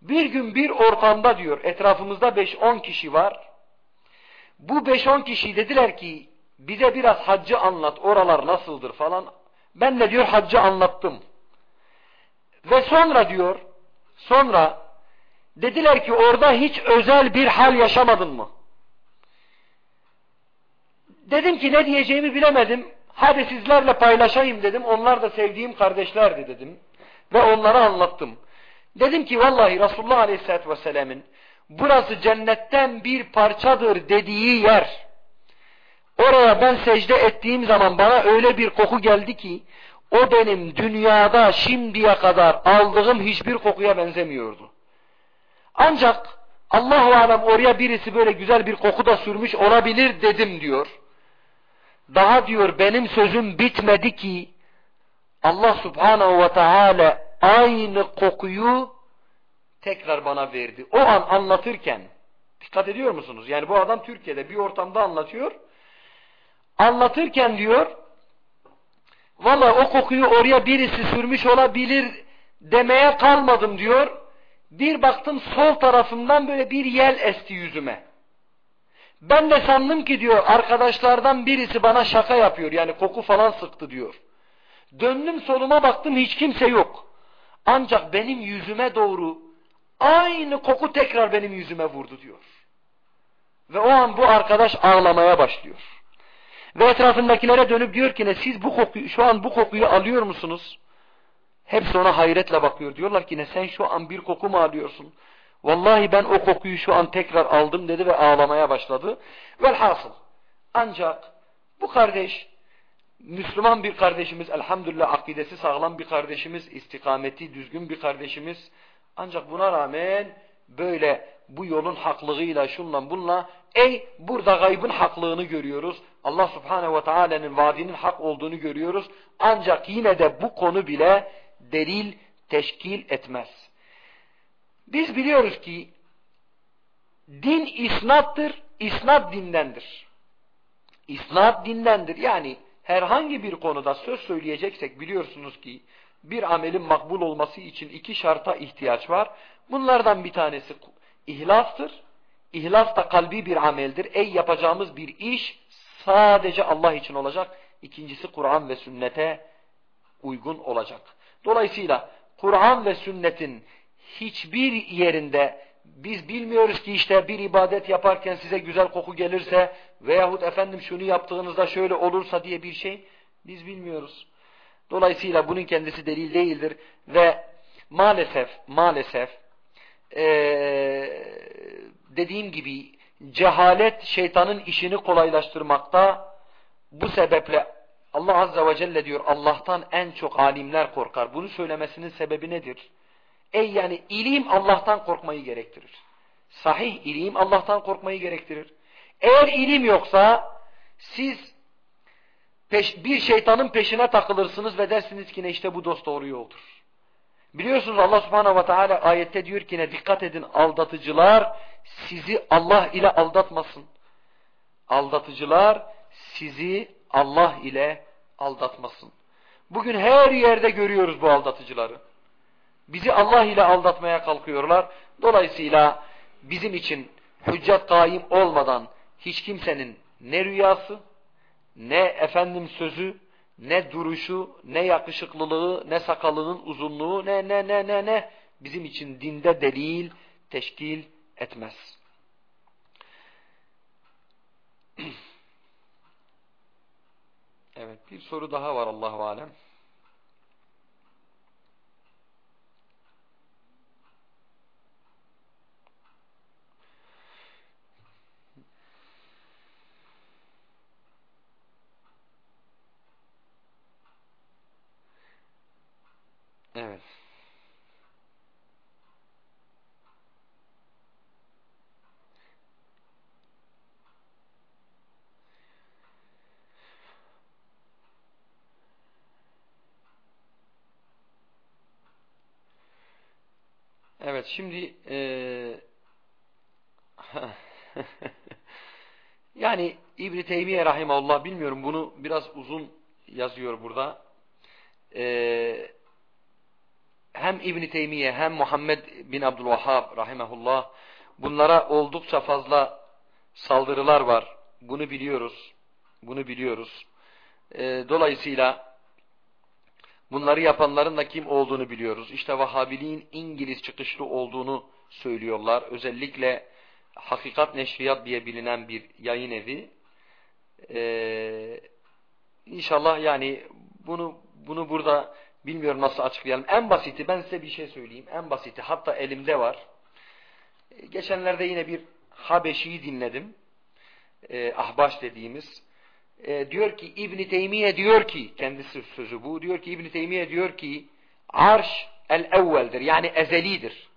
Bir gün bir ortamda diyor etrafımızda 5-10 kişi var. Bu 5-10 kişi dediler ki bize biraz haccı anlat oralar nasıldır falan. Ben de diyor haccı anlattım. Ve sonra diyor sonra dediler ki orada hiç özel bir hal yaşamadın mı? Dedim ki ne diyeceğimi bilemedim. Hadi sizlerle paylaşayım dedim. Onlar da sevdiğim kardeşlerdi dedim. Ve onlara anlattım. Dedim ki vallahi Resulullah Aleyhisselatü Vesselam'ın burası cennetten bir parçadır dediği yer. Oraya ben secde ettiğim zaman bana öyle bir koku geldi ki o benim dünyada şimdiye kadar aldığım hiçbir kokuya benzemiyordu. Ancak Allahu alem oraya birisi böyle güzel bir koku da sürmüş olabilir dedim diyor. Daha diyor benim sözüm bitmedi ki Allah subhanahu ve teala aynı kokuyu tekrar bana verdi. O an anlatırken dikkat ediyor musunuz? Yani bu adam Türkiye'de bir ortamda anlatıyor. Anlatırken diyor valla o kokuyu oraya birisi sürmüş olabilir demeye kalmadım diyor. Bir baktım sol tarafımdan böyle bir yel esti yüzüme. Ben de sandım ki diyor arkadaşlardan birisi bana şaka yapıyor yani koku falan sıktı diyor. Döndüm soluma baktım hiç kimse yok. Ancak benim yüzüme doğru aynı koku tekrar benim yüzüme vurdu diyor. Ve o an bu arkadaş ağlamaya başlıyor. Ve etrafındakilere dönüp diyor ki ne siz bu kokuyu şu an bu kokuyu alıyor musunuz? Hepsi ona hayretle bakıyor. Diyorlar ki ne sen şu an bir koku mu alıyorsun? Vallahi ben o kokuyu şu an tekrar aldım dedi ve ağlamaya başladı. Velhasıl. Ancak bu kardeş Müslüman bir kardeşimiz, elhamdülillah akidesi sağlam bir kardeşimiz, istikameti düzgün bir kardeşimiz. Ancak buna rağmen böyle bu yolun haklılığıyla şunla bununla ey burada gaybın haklılığını görüyoruz. Allah subhanehu ve teala'nın vaadinin hak olduğunu görüyoruz. Ancak yine de bu konu bile delil teşkil etmez. Biz biliyoruz ki din isnattır, isnat dindendir. İsnat dindendir. Yani herhangi bir konuda söz söyleyeceksek biliyorsunuz ki bir amelin makbul olması için iki şarta ihtiyaç var. Bunlardan bir tanesi ihlastır. İhlas da kalbi bir ameldir. Ey yapacağımız bir iş sadece Allah için olacak. İkincisi Kur'an ve sünnete uygun olacak. Dolayısıyla Kur'an ve sünnetin hiçbir yerinde biz bilmiyoruz ki işte bir ibadet yaparken size güzel koku gelirse veyahut efendim şunu yaptığınızda şöyle olursa diye bir şey biz bilmiyoruz. Dolayısıyla bunun kendisi delil değildir ve maalesef maalesef ee, dediğim gibi cehalet şeytanın işini kolaylaştırmakta bu sebeple Allah Azze ve Celle diyor Allah'tan en çok alimler korkar. Bunu söylemesinin sebebi nedir? Ey yani ilim Allah'tan korkmayı gerektirir. Sahih ilim Allah'tan korkmayı gerektirir. Eğer ilim yoksa siz peş, bir şeytanın peşine takılırsınız ve dersiniz ki ne işte bu dost doğru yoldur. Biliyorsunuz Allah subhanahu ve teala ayette diyor ki ne dikkat edin aldatıcılar sizi Allah ile aldatmasın. Aldatıcılar sizi Allah ile aldatmasın. Bugün her yerde görüyoruz bu aldatıcıları. Bizi Allah ile aldatmaya kalkıyorlar. Dolayısıyla bizim için hüccet kaim olmadan hiç kimsenin ne rüyası, ne efendim sözü, ne duruşu, ne yakışıklılığı, ne sakalının uzunluğu, ne ne ne ne ne bizim için dinde delil teşkil etmez. evet bir soru daha var Allahu alem. Evet. Evet şimdi e, yani İbn-i Teymiye Rahimahullah bilmiyorum bunu biraz uzun yazıyor burada. E, hem İbn Teymiye hem Muhammed bin Abdülvahhab rahimehullah bunlara oldukça fazla saldırılar var. Bunu biliyoruz. Bunu biliyoruz. E, dolayısıyla bunları yapanların da kim olduğunu biliyoruz. İşte Vahhabiliğin İngiliz çıkışlı olduğunu söylüyorlar. Özellikle Hakikat Neşriyat diye bilinen bir yayın evi. Ee, inşallah yani bunu bunu burada Bilmiyorum nasıl açıklayalım. En basiti ben size bir şey söyleyeyim. En basiti hatta elimde var. E, geçenlerde yine bir Habeşi'yi dinledim. E, ahbaş dediğimiz. E, diyor ki İbn Teymiye diyor ki kendisi sözü bu. Diyor ki İbn Teymiye diyor ki arş el evveldir. Yani ezelidir.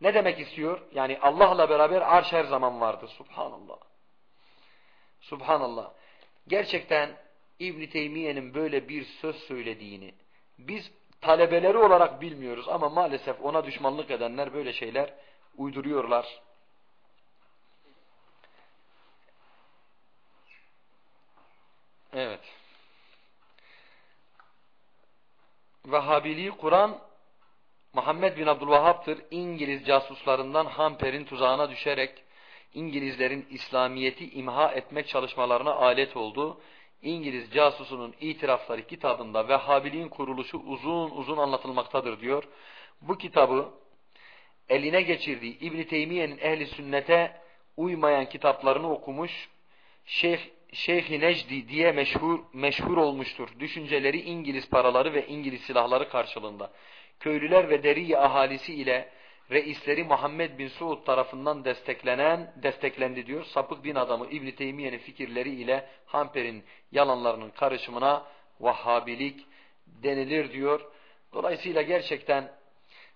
Ne demek istiyor? Yani Allah'la beraber arş her zaman vardır. Subhanallah. Subhanallah. Gerçekten İbn Teymiye'nin böyle bir söz söylediğini biz talebeleri olarak bilmiyoruz ama maalesef ona düşmanlık edenler böyle şeyler uyduruyorlar. Evet. Vehhabiliği Kur'an Muhammed bin Abdülvahhab'tır. İngiliz casuslarından Hamper'in tuzağına düşerek İngilizlerin İslamiyet'i imha etmek çalışmalarına alet oldu. İngiliz casusunun itirafları kitabında Vehhabiliğin kuruluşu uzun uzun anlatılmaktadır diyor. Bu kitabı eline geçirdiği İbn Teymiye'nin ehli sünnete uymayan kitaplarını okumuş. Şeyh Şeyh Necdi diye meşhur meşhur olmuştur. Düşünceleri İngiliz paraları ve İngiliz silahları karşılığında. Köylüler ve deriye ahalisi ile reisleri Muhammed bin Suud tarafından desteklenen, desteklendi diyor. Sapık din adamı İbn Teymiye'nin fikirleri ile Hamper'in yalanlarının karışımına Vahhabilik denilir diyor. Dolayısıyla gerçekten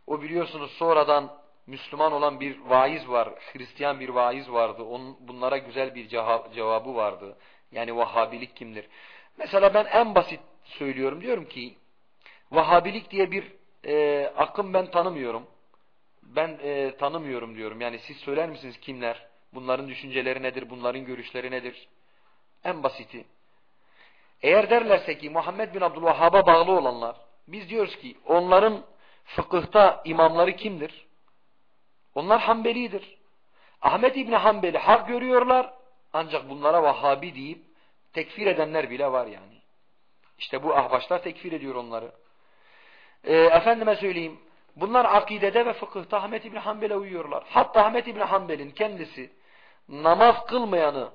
o biliyorsunuz sonradan Müslüman olan bir vaiz var, Hristiyan bir vaiz vardı. Onun, bunlara güzel bir cevabı vardı. Yani Vahhabilik kimdir? Mesela ben en basit söylüyorum. Diyorum ki Vahhabilik diye bir e, akım ben tanımıyorum. Ben e, tanımıyorum diyorum. Yani siz söyler misiniz kimler? Bunların düşünceleri nedir? Bunların görüşleri nedir? En basiti. Eğer derlerse ki Muhammed bin Abdülvahhab'a bağlı olanlar, biz diyoruz ki onların fıkıhta imamları kimdir? Onlar Hanbelidir. Ahmet İbni Hanbeli hak görüyorlar ancak bunlara Vahhabi deyip tekfir edenler bile var yani. İşte bu ahbaşlar tekfir ediyor onları. Ee, efendime söyleyeyim bunlar akidede ve fıkıhta Ahmet İbni Hanbel'e uyuyorlar. Hatta Ahmet İbni Hanbel'in kendisi namaz kılmayanı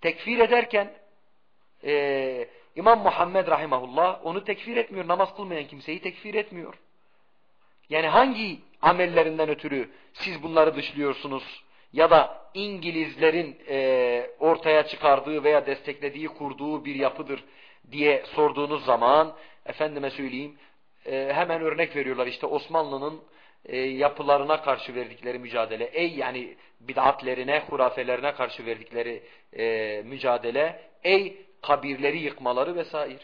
tekfir ederken e, İmam Muhammed Rahimahullah onu tekfir etmiyor. Namaz kılmayan kimseyi tekfir etmiyor. Yani hangi amellerinden ötürü siz bunları dışlıyorsunuz? Ya da İngilizlerin e, ortaya çıkardığı veya desteklediği, kurduğu bir yapıdır diye sorduğunuz zaman, efendime söyleyeyim, e, hemen örnek veriyorlar. İşte Osmanlı'nın e, yapılarına karşı verdikleri mücadele, ey yani bid'atlerine, hurafelerine karşı verdikleri e, mücadele, ey kabirleri yıkmaları vesaire.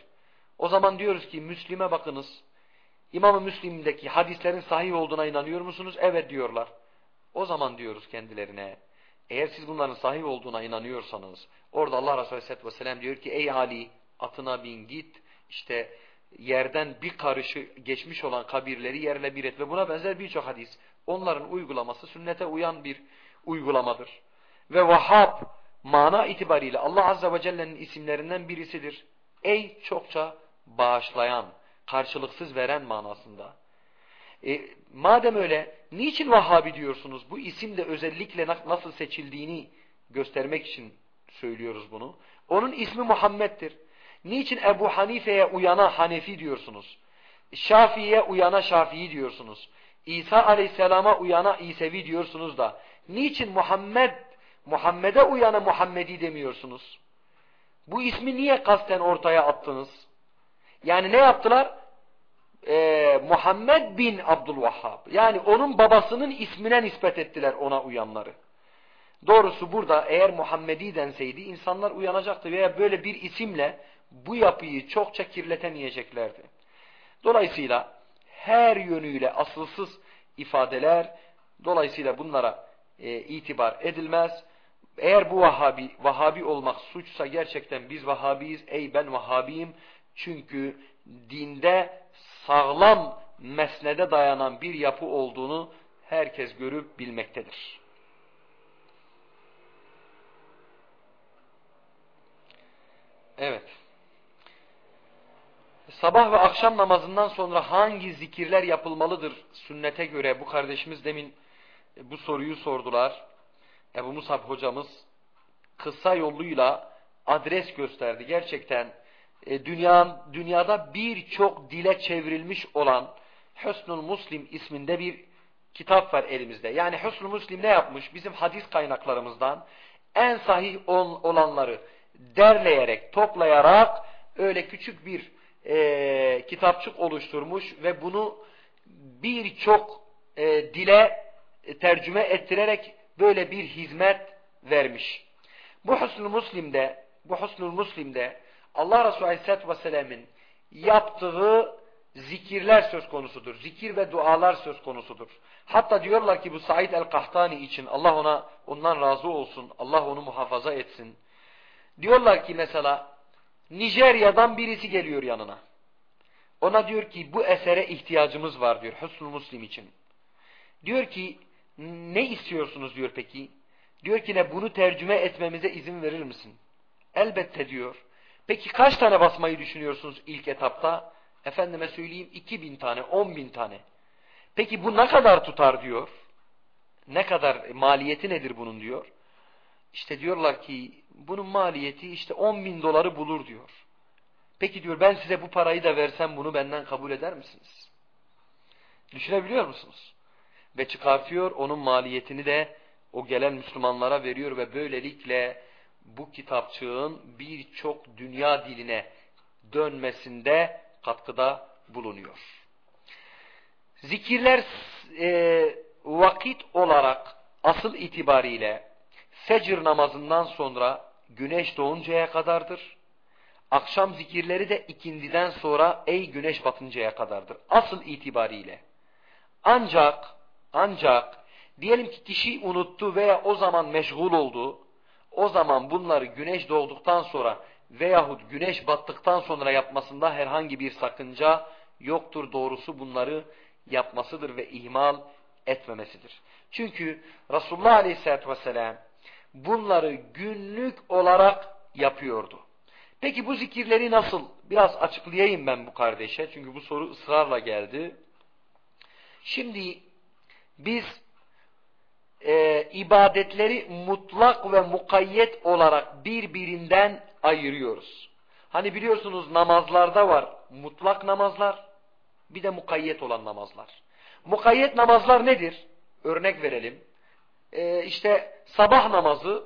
O zaman diyoruz ki Müslim'e bakınız. İmam-ı Müslim'deki hadislerin sahih olduğuna inanıyor musunuz? Evet diyorlar. O zaman diyoruz kendilerine eğer siz bunların sahih olduğuna inanıyorsanız orada Allah Resulü Aleyhisselatü Vesselam diyor ki ey Ali atına bin git işte yerden bir karışı geçmiş olan kabirleri yerle bir et ve buna benzer birçok hadis. Onların uygulaması sünnete uyan bir uygulamadır. Ve Vahhab mana itibariyle Allah Azze ve Celle'nin isimlerinden birisidir. Ey çokça bağışlayan, karşılıksız veren manasında. E, madem öyle, niçin Vahhabi diyorsunuz? Bu isim de özellikle nasıl seçildiğini göstermek için söylüyoruz bunu. Onun ismi Muhammed'dir. Niçin Ebu Hanife'ye uyana Hanefi diyorsunuz? Şafii'ye uyana Şafii diyorsunuz. İsa Aleyhisselam'a uyana İsevi diyorsunuz da. Niçin Muhammed, Muhammed'e uyana Muhammedi demiyorsunuz? Bu ismi niye kasten ortaya attınız? Yani ne yaptılar? Ee, Muhammed bin Abdülvahhab. Yani onun babasının ismine nispet ettiler ona uyanları. Doğrusu burada eğer Muhammedi denseydi insanlar uyanacaktı veya böyle bir isimle bu yapıyı çokça kirletemeyeceklerdi. Dolayısıyla her yönüyle asılsız ifadeler, dolayısıyla bunlara e, itibar edilmez. Eğer bu Vahabi, Vahabi olmak suçsa gerçekten biz Vahabiyiz, ey ben Vahabiyim. Çünkü dinde sağlam mesnede dayanan bir yapı olduğunu herkes görüp bilmektedir. Evet. Sabah ve akşam namazından sonra hangi zikirler yapılmalıdır sünnete göre? Bu kardeşimiz demin bu soruyu sordular. Ebu Musab hocamız kısa yoluyla adres gösterdi. Gerçekten e, dünya, dünyada birçok dile çevrilmiş olan Hüsnül Muslim isminde bir kitap var elimizde. Yani Hüsnül Muslim ne yapmış? Bizim hadis kaynaklarımızdan en sahih olanları derleyerek, toplayarak öyle küçük bir e, kitapçık oluşturmuş ve bunu birçok e, dile e, tercüme ettirerek böyle bir hizmet vermiş. Bu Hüsnül Muslim'de bu Hüsnül Muslim'de Allah Resulü Aleyhisselatü Vesselam'ın yaptığı zikirler söz konusudur. Zikir ve dualar söz konusudur. Hatta diyorlar ki bu Said el-Kahtani için Allah ona ondan razı olsun. Allah onu muhafaza etsin. Diyorlar ki mesela Nijerya'dan birisi geliyor yanına. Ona diyor ki bu esere ihtiyacımız var diyor Hüsnü Muslim için. Diyor ki ne istiyorsunuz diyor peki? Diyor ki ne bunu tercüme etmemize izin verir misin? Elbette diyor. Peki kaç tane basmayı düşünüyorsunuz ilk etapta? Efendime söyleyeyim 2000 tane, 10 bin tane. Peki bu ne kadar tutar diyor. Ne kadar maliyeti nedir bunun diyor. İşte diyorlar ki bunun maliyeti işte 10 bin doları bulur diyor. Peki diyor ben size bu parayı da versem bunu benden kabul eder misiniz? Düşünebiliyor musunuz? Ve çıkartıyor onun maliyetini de o gelen Müslümanlara veriyor ve böylelikle bu kitapçığın birçok dünya diline dönmesinde katkıda bulunuyor. Zikirler e, vakit olarak asıl itibariyle fecr namazından sonra güneş doğuncaya kadardır. Akşam zikirleri de ikindiden sonra ey güneş batıncaya kadardır. Asıl itibariyle. Ancak, ancak diyelim ki kişi unuttu veya o zaman meşgul oldu. O zaman bunları güneş doğduktan sonra veyahut güneş battıktan sonra yapmasında herhangi bir sakınca yoktur. Doğrusu bunları yapmasıdır ve ihmal etmemesidir. Çünkü Resulullah Aleyhisselatü Vesselam bunları günlük olarak yapıyordu. Peki bu zikirleri nasıl? Biraz açıklayayım ben bu kardeşe. Çünkü bu soru ısrarla geldi. Şimdi biz e, ibadetleri mutlak ve mukayyet olarak birbirinden ayırıyoruz. Hani biliyorsunuz namazlarda var mutlak namazlar bir de mukayyet olan namazlar. Mukayyet namazlar nedir? Örnek verelim. Ee, işte sabah namazı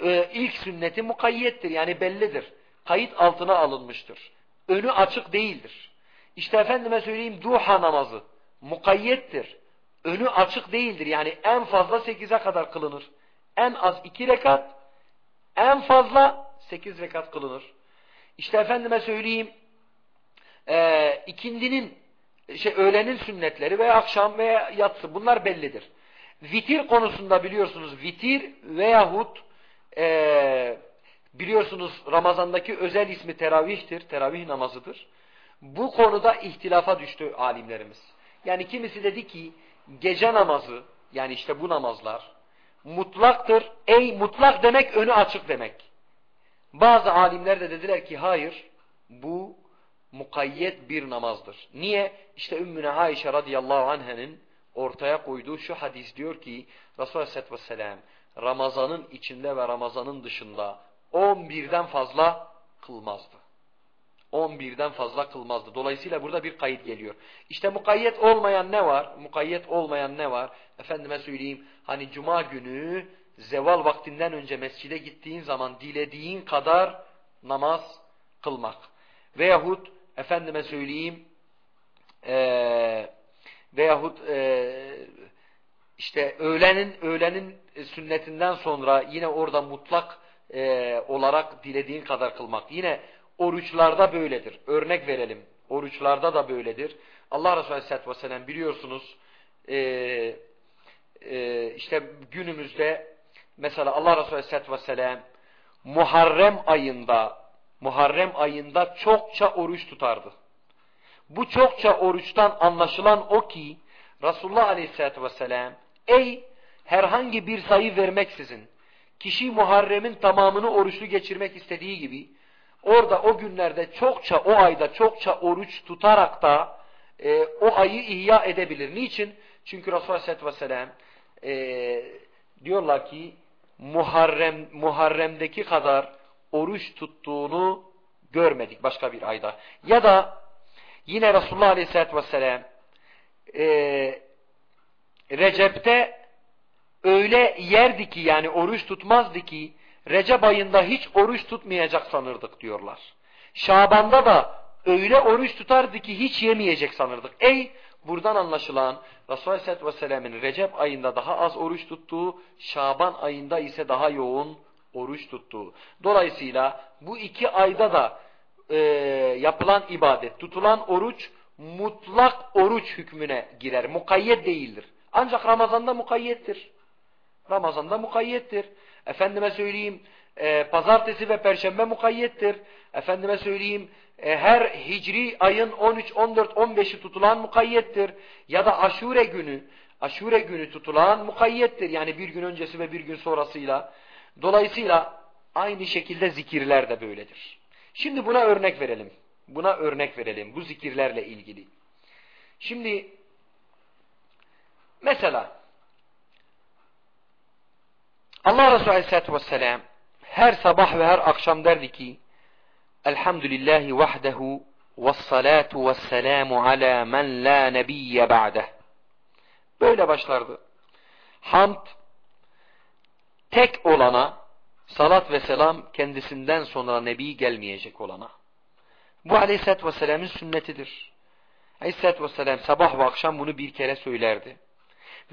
e, ilk sünneti mukayyettir yani bellidir. Kayıt altına alınmıştır. Önü açık değildir. İşte efendime söyleyeyim duha namazı mukayyettir. Önü açık değildir. Yani en fazla sekize kadar kılınır. En az iki rekat, en fazla sekiz rekat kılınır. İşte efendime söyleyeyim e, ikindinin şey öğlenin sünnetleri veya akşam veya yatsı bunlar bellidir. Vitir konusunda biliyorsunuz vitir veyahut e, biliyorsunuz Ramazan'daki özel ismi teravihtir, teravih namazıdır. Bu konuda ihtilafa düştü alimlerimiz. Yani kimisi dedi ki gece namazı yani işte bu namazlar mutlaktır. Ey mutlak demek önü açık demek. Bazı alimler de dediler ki hayır bu mukayyet bir namazdır. Niye? İşte Ümmüne Aişe radıyallahu anhenin ortaya koyduğu şu hadis diyor ki Resulullah aleyhisselatü vesselam Ramazanın içinde ve Ramazanın dışında 11'den fazla kılmazdı. 11'den fazla kılmazdı. Dolayısıyla burada bir kayıt geliyor. İşte mukayyet olmayan ne var? Mukayyet olmayan ne var? Efendime söyleyeyim hani cuma günü zeval vaktinden önce mescide gittiğin zaman dilediğin kadar namaz kılmak. Veyahut efendime söyleyeyim e, veyahut e, işte öğlenin öğlenin sünnetinden sonra yine orada mutlak e, olarak dilediğin kadar kılmak. Yine oruçlarda böyledir. Örnek verelim. Oruçlarda da böyledir. Allah Resulü Aleyhisselatü Vesselam biliyorsunuz e, e, işte günümüzde mesela Allah Resulü Aleyhisselatü Vesselam Muharrem ayında Muharrem ayında çokça oruç tutardı. Bu çokça oruçtan anlaşılan o ki Resulullah Aleyhisselatü Vesselam ey herhangi bir sayı vermeksizin kişi Muharrem'in tamamını oruçlu geçirmek istediği gibi orada o günlerde çokça o ayda çokça oruç tutarak da e, o ayı ihya edebilir. Niçin? Çünkü Resulullah Aleyhisselatü Vesselam e, diyorlar ki Muharrem, Muharrem'deki kadar oruç tuttuğunu görmedik başka bir ayda. Ya da yine Resulullah Aleyhisselatü Vesselam e, Recep'te öyle yerdi ki yani oruç tutmazdı ki Recep ayında hiç oruç tutmayacak sanırdık diyorlar. Şaban'da da öyle oruç tutardı ki hiç yemeyecek sanırdık. Ey buradan anlaşılan Resulullah Aleyhisselatü Vesselam'ın Recep ayında daha az oruç tuttuğu, Şaban ayında ise daha yoğun oruç tuttuğu. Dolayısıyla bu iki ayda da e, yapılan ibadet, tutulan oruç mutlak oruç hükmüne girer. Mukayyet değildir. Ancak Ramazan'da mukayyettir. Ramazan'da mukayyettir. Efendime söyleyeyim e, pazartesi ve perşembe mukayyettir. Efendime söyleyeyim e, her hicri ayın 13, 14, 15'i tutulan mukayyettir. Ya da aşure günü, aşure günü tutulan mukayyettir. Yani bir gün öncesi ve bir gün sonrasıyla. Dolayısıyla aynı şekilde zikirler de böyledir. Şimdi buna örnek verelim. Buna örnek verelim bu zikirlerle ilgili. Şimdi mesela Allah Resulü Aleyhisselatü Vesselam her sabah ve her akşam derdi ki Elhamdülillahi vahdehu vessalatu vesselamu ala men la nebiyye ba'deh. Böyle başlardı. Hamd tek olana salat ve selam kendisinden sonra Nebi gelmeyecek olana. Bu aleyhissalatü vesselamın sünnetidir. Aleyhissalatü vesselam sabah ve akşam bunu bir kere söylerdi.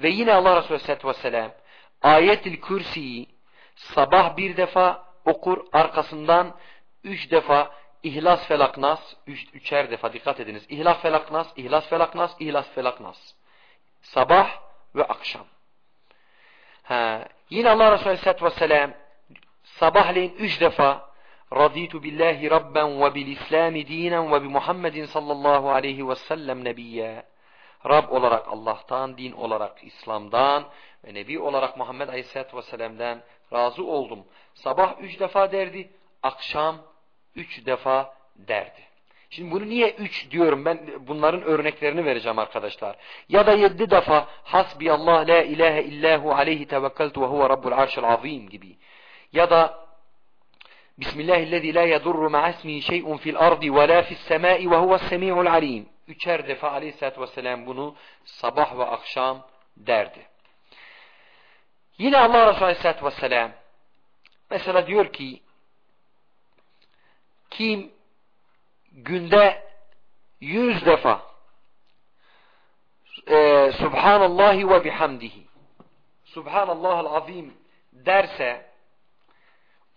Ve yine Allah Resulü Aleyhisselatü Vesselam Ayet-i Kürsi'yi sabah bir defa okur arkasından üç defa İhlas Felaknas, üç, üçer defa dikkat ediniz. İhlas Felaknas, İhlas Felaknas, İhlas Felaknas. Sabah ve akşam. Ha, yine Allah Resulü Aleyhisselatü Vesselam sabahleyin üç defa Raditu billahi rabben ve bil islami dinen ve bi Muhammedin sallallahu aleyhi ve sellem nebiyye. Rab olarak Allah'tan, din olarak İslam'dan ve Nebi olarak Muhammed Aleyhisselatü Vesselam'dan razı oldum. Sabah üç defa derdi, akşam üç defa derdi. Şimdi bunu niye üç diyorum ben bunların örneklerini vereceğim arkadaşlar. Ya da yedi defa hasbi Allah la ilahe illahu aleyhi tevekkeltu ve huve rabbul arşil azim gibi. Ya da Bismillahillezî la yedurru ma'asmihi şey'un fil ardi ve la fis semai ve huves semi'ul alim. Üçer defa aleyhissalatü vesselam bunu sabah ve akşam derdi. Yine Allah Resulü aleyhissalatü vesselam mesela diyor ki kim günde yüz defa e, Subhanallahi ve bihamdihi Subhanallahal azim derse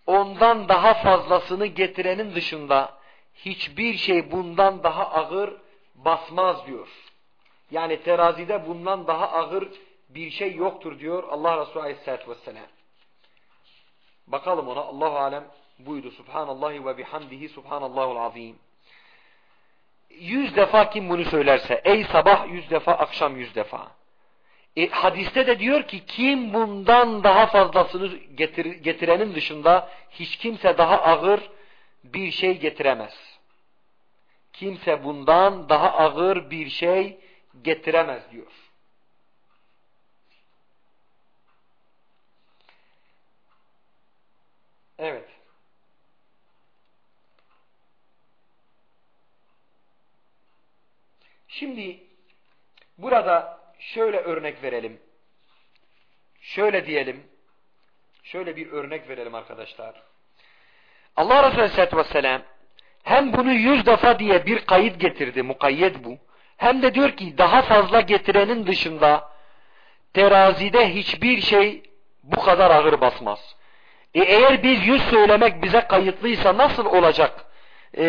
ondan daha fazlasını getirenin dışında hiçbir şey bundan daha ağır basmaz diyor. Yani terazide bundan daha ağır bir şey yoktur diyor Allah Resulü Aleyhisselatü Vesselam. Bakalım ona Allahu Alem buydu. Subhanallahi ve bihamdihi subhanallahul azim. Yüz defa kim bunu söylerse, ey sabah yüz defa, akşam yüz defa. E, hadiste de diyor ki kim bundan daha fazlasını getir, getirenin dışında hiç kimse daha ağır bir şey getiremez. Kimse bundan daha ağır bir şey getiremez diyor. Evet. Şimdi burada şöyle örnek verelim. Şöyle diyelim. Şöyle bir örnek verelim arkadaşlar. Allah Resulü Aleyhisselatü Vesselam hem bunu yüz defa diye bir kayıt getirdi. Mukayyet bu. Hem de diyor ki daha fazla getirenin dışında terazide hiçbir şey bu kadar ağır basmaz. E eğer biz yüz söylemek bize kayıtlıysa nasıl olacak e,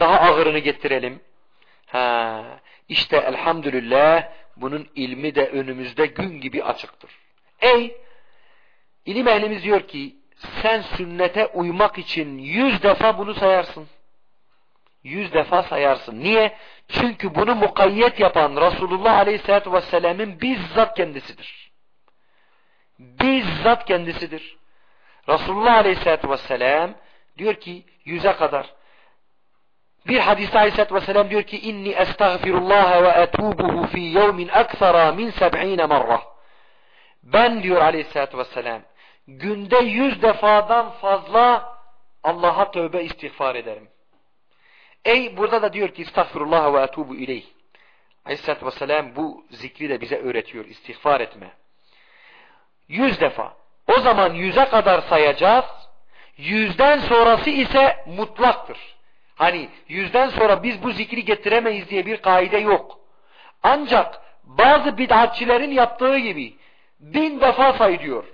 daha ağırını getirelim? Ha, işte elhamdülillah bunun ilmi de önümüzde gün gibi açıktır. Ey ilim ehlimiz diyor ki sen sünnete uymak için yüz defa bunu sayarsın. Yüz defa sayarsın. Niye? Çünkü bunu mukayyet yapan Resulullah Aleyhisselatü Vesselam'ın bizzat kendisidir. Bizzat kendisidir. Resulullah Aleyhisselatü Vesselam diyor ki yüze kadar bir hadiste Aleyhisselatü Vesselam diyor ki inni estağfirullah ve etubuhu fi yevmin ekthara min seb'ine marra. Ben diyor Aleyhisselatü Vesselam günde yüz defadan fazla Allah'a tövbe istiğfar ederim. Ey burada da diyor ki estağfirullah ve etubu ileyh. Aleyhisselatü Vesselam bu zikri de bize öğretiyor istiğfar etme. Yüz defa. O zaman yüze kadar sayacağız. Yüzden sonrası ise mutlaktır. Hani yüzden sonra biz bu zikri getiremeyiz diye bir kaide yok. Ancak bazı bid'atçilerin yaptığı gibi bin defa say diyor.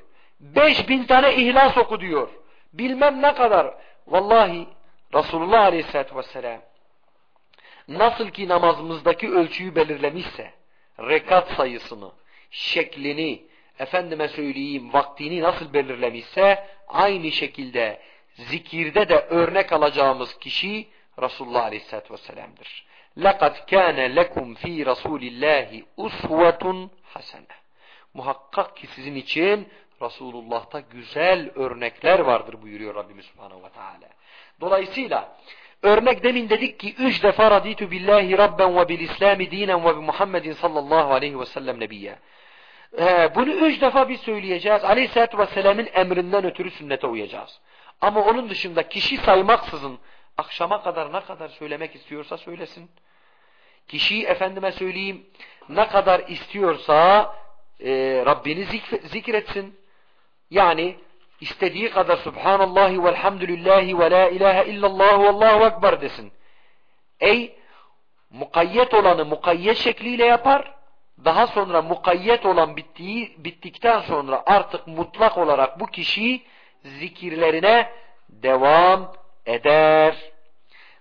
Beş bin tane ihlas oku diyor. Bilmem ne kadar. Vallahi Resulullah Aleyhisselatü Vesselam nasıl ki namazımızdaki ölçüyü belirlemişse rekat sayısını, şeklini, efendime söyleyeyim vaktini nasıl belirlemişse aynı şekilde zikirde de örnek alacağımız kişi Resulullah Aleyhisselatü Vesselam'dır. لَقَدْ كَانَ لَكُمْ ف۪ي رَسُولِ اللّٰهِ اُسْوَةٌ حَسَنَةٌ Muhakkak ki sizin için Resulullah'ta güzel örnekler vardır buyuruyor Rabbimiz Subhanahu ve Teala. Dolayısıyla örnek demin dedik ki üç defa raditu billahi rabben ve bil islami dinen ve bi Muhammedin sallallahu aleyhi ve sellem nebiyye. Ee, bunu üç defa biz söyleyeceğiz. Aleyhisselatü Vesselam'ın emrinden ötürü sünnete uyacağız. Ama onun dışında kişi saymaksızın akşama kadar ne kadar söylemek istiyorsa söylesin. Kişi efendime söyleyeyim ne kadar istiyorsa e, Rabbini zikretsin. Yani istediği kadar Subhanallahi velhamdülillahi ve la ilahe illallah ve allahu ekber desin. Ey mukayyet olanı mukayyet şekliyle yapar daha sonra mukayyet olan bittiği, bittikten sonra artık mutlak olarak bu kişi zikirlerine devam eder.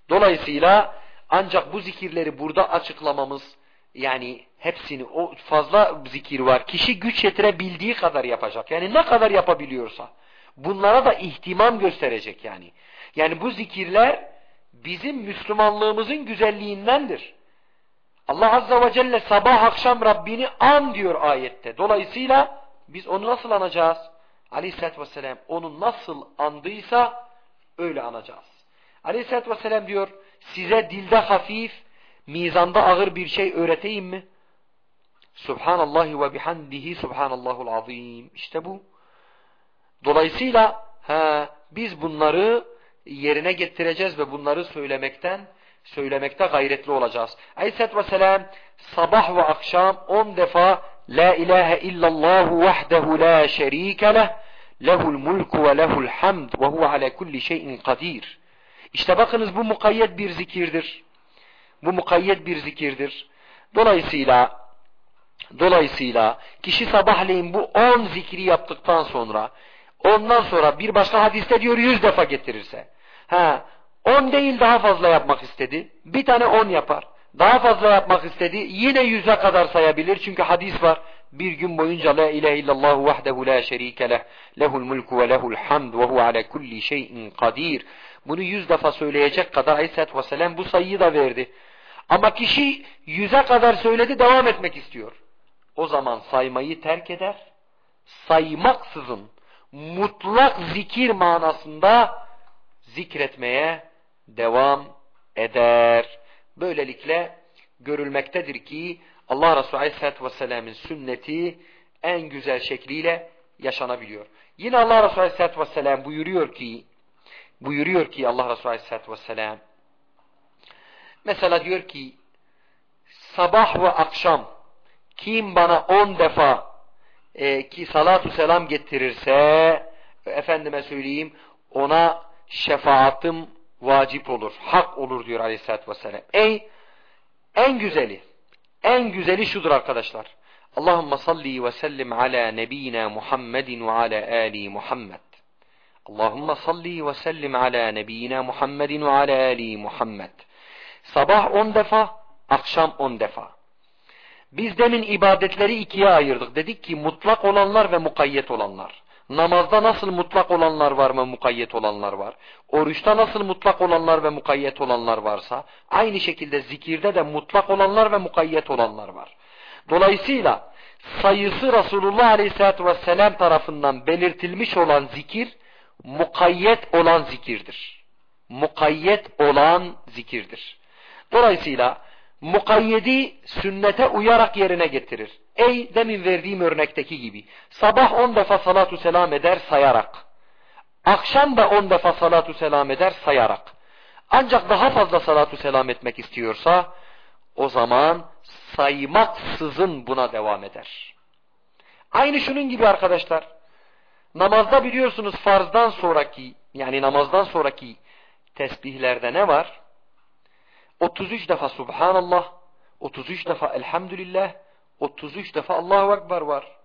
Dolayısıyla ancak bu zikirleri burada açıklamamız yani hepsini o fazla zikir var. Kişi güç yetirebildiği kadar yapacak. Yani ne kadar yapabiliyorsa. Bunlara da ihtimam gösterecek yani. Yani bu zikirler bizim Müslümanlığımızın güzelliğindendir. Allah Azze ve Celle sabah akşam Rabbini an diyor ayette. Dolayısıyla biz onu nasıl anacağız? Aleyhisselatü Vesselam onu nasıl andıysa öyle anacağız. Aleyhisselatü Vesselam diyor size dilde hafif, mizanda ağır bir şey öğreteyim mi? Subhanallahi ve bihamdihi subhanallahul azim. İşte bu. Dolayısıyla he, biz bunları yerine getireceğiz ve bunları söylemekten söylemekte gayretli olacağız. Aleyhisselatü Vesselam sabah ve akşam on defa La ilahe illallahu vahdehu la şerike leh lehul mulku ve lehul hamd ve huve ala kulli şeyin kadir. İşte bakınız bu mukayyet bir zikirdir. Bu mukayyet bir zikirdir. Dolayısıyla dolayısıyla kişi sabahleyin bu on zikri yaptıktan sonra ondan sonra bir başka hadiste diyor yüz defa getirirse ha on değil daha fazla yapmak istedi. Bir tane on yapar. Daha fazla yapmak istedi. Yine yüze kadar sayabilir. Çünkü hadis var. Bir gün boyunca la ilahe illallah vahdehu la şerike leh. Lehul mulku ve lehul hamd ve hu ala kulli şeyin kadir. Bunu yüz defa söyleyecek kadar Aleyhisselatü Vesselam bu sayıyı da verdi. Ama kişi yüze kadar söyledi devam etmek istiyor. O zaman saymayı terk eder. Saymaksızın mutlak zikir manasında zikretmeye devam eder. Böylelikle görülmektedir ki Allah Resulü Aleyhisselatü Vesselam'ın sünneti en güzel şekliyle yaşanabiliyor. Yine Allah Resulü Aleyhisselatü Vesselam buyuruyor ki buyuruyor ki Allah Resulü Aleyhisselatü Vesselam mesela diyor ki sabah ve akşam kim bana on defa e, ki salatu selam getirirse efendime söyleyeyim ona şefaatim vacip olur, hak olur diyor Aleyhisselatü Vesselam. Ey en güzeli, en güzeli şudur arkadaşlar. Allahümme salli ve sellim ala nebiyina Muhammedin ve ala ali Muhammed. Allahümme salli ve sellim ala nebiyina Muhammedin ve ala ali Muhammed. Sabah on defa, akşam on defa. Biz demin ibadetleri ikiye ayırdık. Dedik ki mutlak olanlar ve mukayyet olanlar. Namazda nasıl mutlak olanlar var mı mukayyet olanlar var. Oruçta nasıl mutlak olanlar ve mukayyet olanlar varsa aynı şekilde zikirde de mutlak olanlar ve mukayyet olanlar var. Dolayısıyla sayısı Resulullah Aleyhisselatü Vesselam tarafından belirtilmiş olan zikir mukayyet olan zikirdir. Mukayyet olan zikirdir. Dolayısıyla mukayyedi sünnete uyarak yerine getirir. Ey demin verdiğim örnekteki gibi sabah on defa salatu selam eder sayarak. Akşam da on defa salatu selam eder sayarak. Ancak daha fazla salatu selam etmek istiyorsa o zaman saymaksızın buna devam eder. Aynı şunun gibi arkadaşlar. Namazda biliyorsunuz farzdan sonraki yani namazdan sonraki tesbihlerde ne var? 33 defa Subhanallah, 33 defa Elhamdülillah, 33 defa Allahu Ekber var.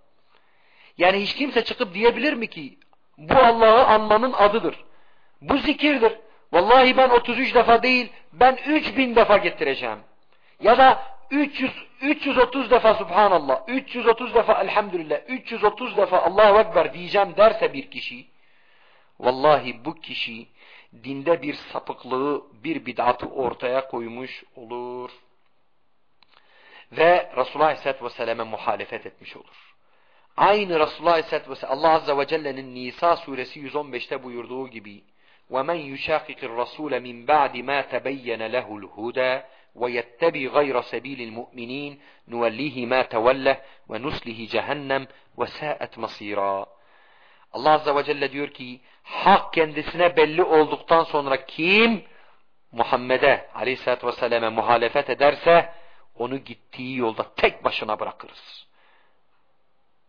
Yani hiç kimse çıkıp diyebilir mi ki bu Allah'ı anmanın adıdır. Bu zikirdir. Vallahi ben 33 defa değil ben 3000 defa getireceğim. Ya da 300, 330 defa Subhanallah, 330 defa Elhamdülillah, 330 defa Allahu Ekber diyeceğim derse bir kişi, vallahi bu kişi dinde bir sapıklığı, bir bid'atı ortaya koymuş olur. Ve Resulullah Aleyhisselatü Vesselam'e muhalefet etmiş olur. Aynı Resulullah Aleyhisselatü Vesselam Allah Azze ve Celle'nin Nisa suresi 115'te buyurduğu gibi وَمَنْ يُشَاقِقِ الرَّسُولَ مِنْ بَعْدِ مَا تَبَيَّنَ لَهُ الْهُدَى وَيَتَّبِي غَيْرَ سَبِيلِ الْمُؤْمِنِينَ نُوَلِّهِ مَا تَوَلَّهُ وَنُسْلِهِ جَهَنَّمْ وَسَاءَتْ مَصِيرًا Allah Azze ve Celle diyor ki hak kendisine belli olduktan sonra kim Muhammed'e aleyhissalatü vesselam'e muhalefet ederse onu gittiği yolda tek başına bırakırız.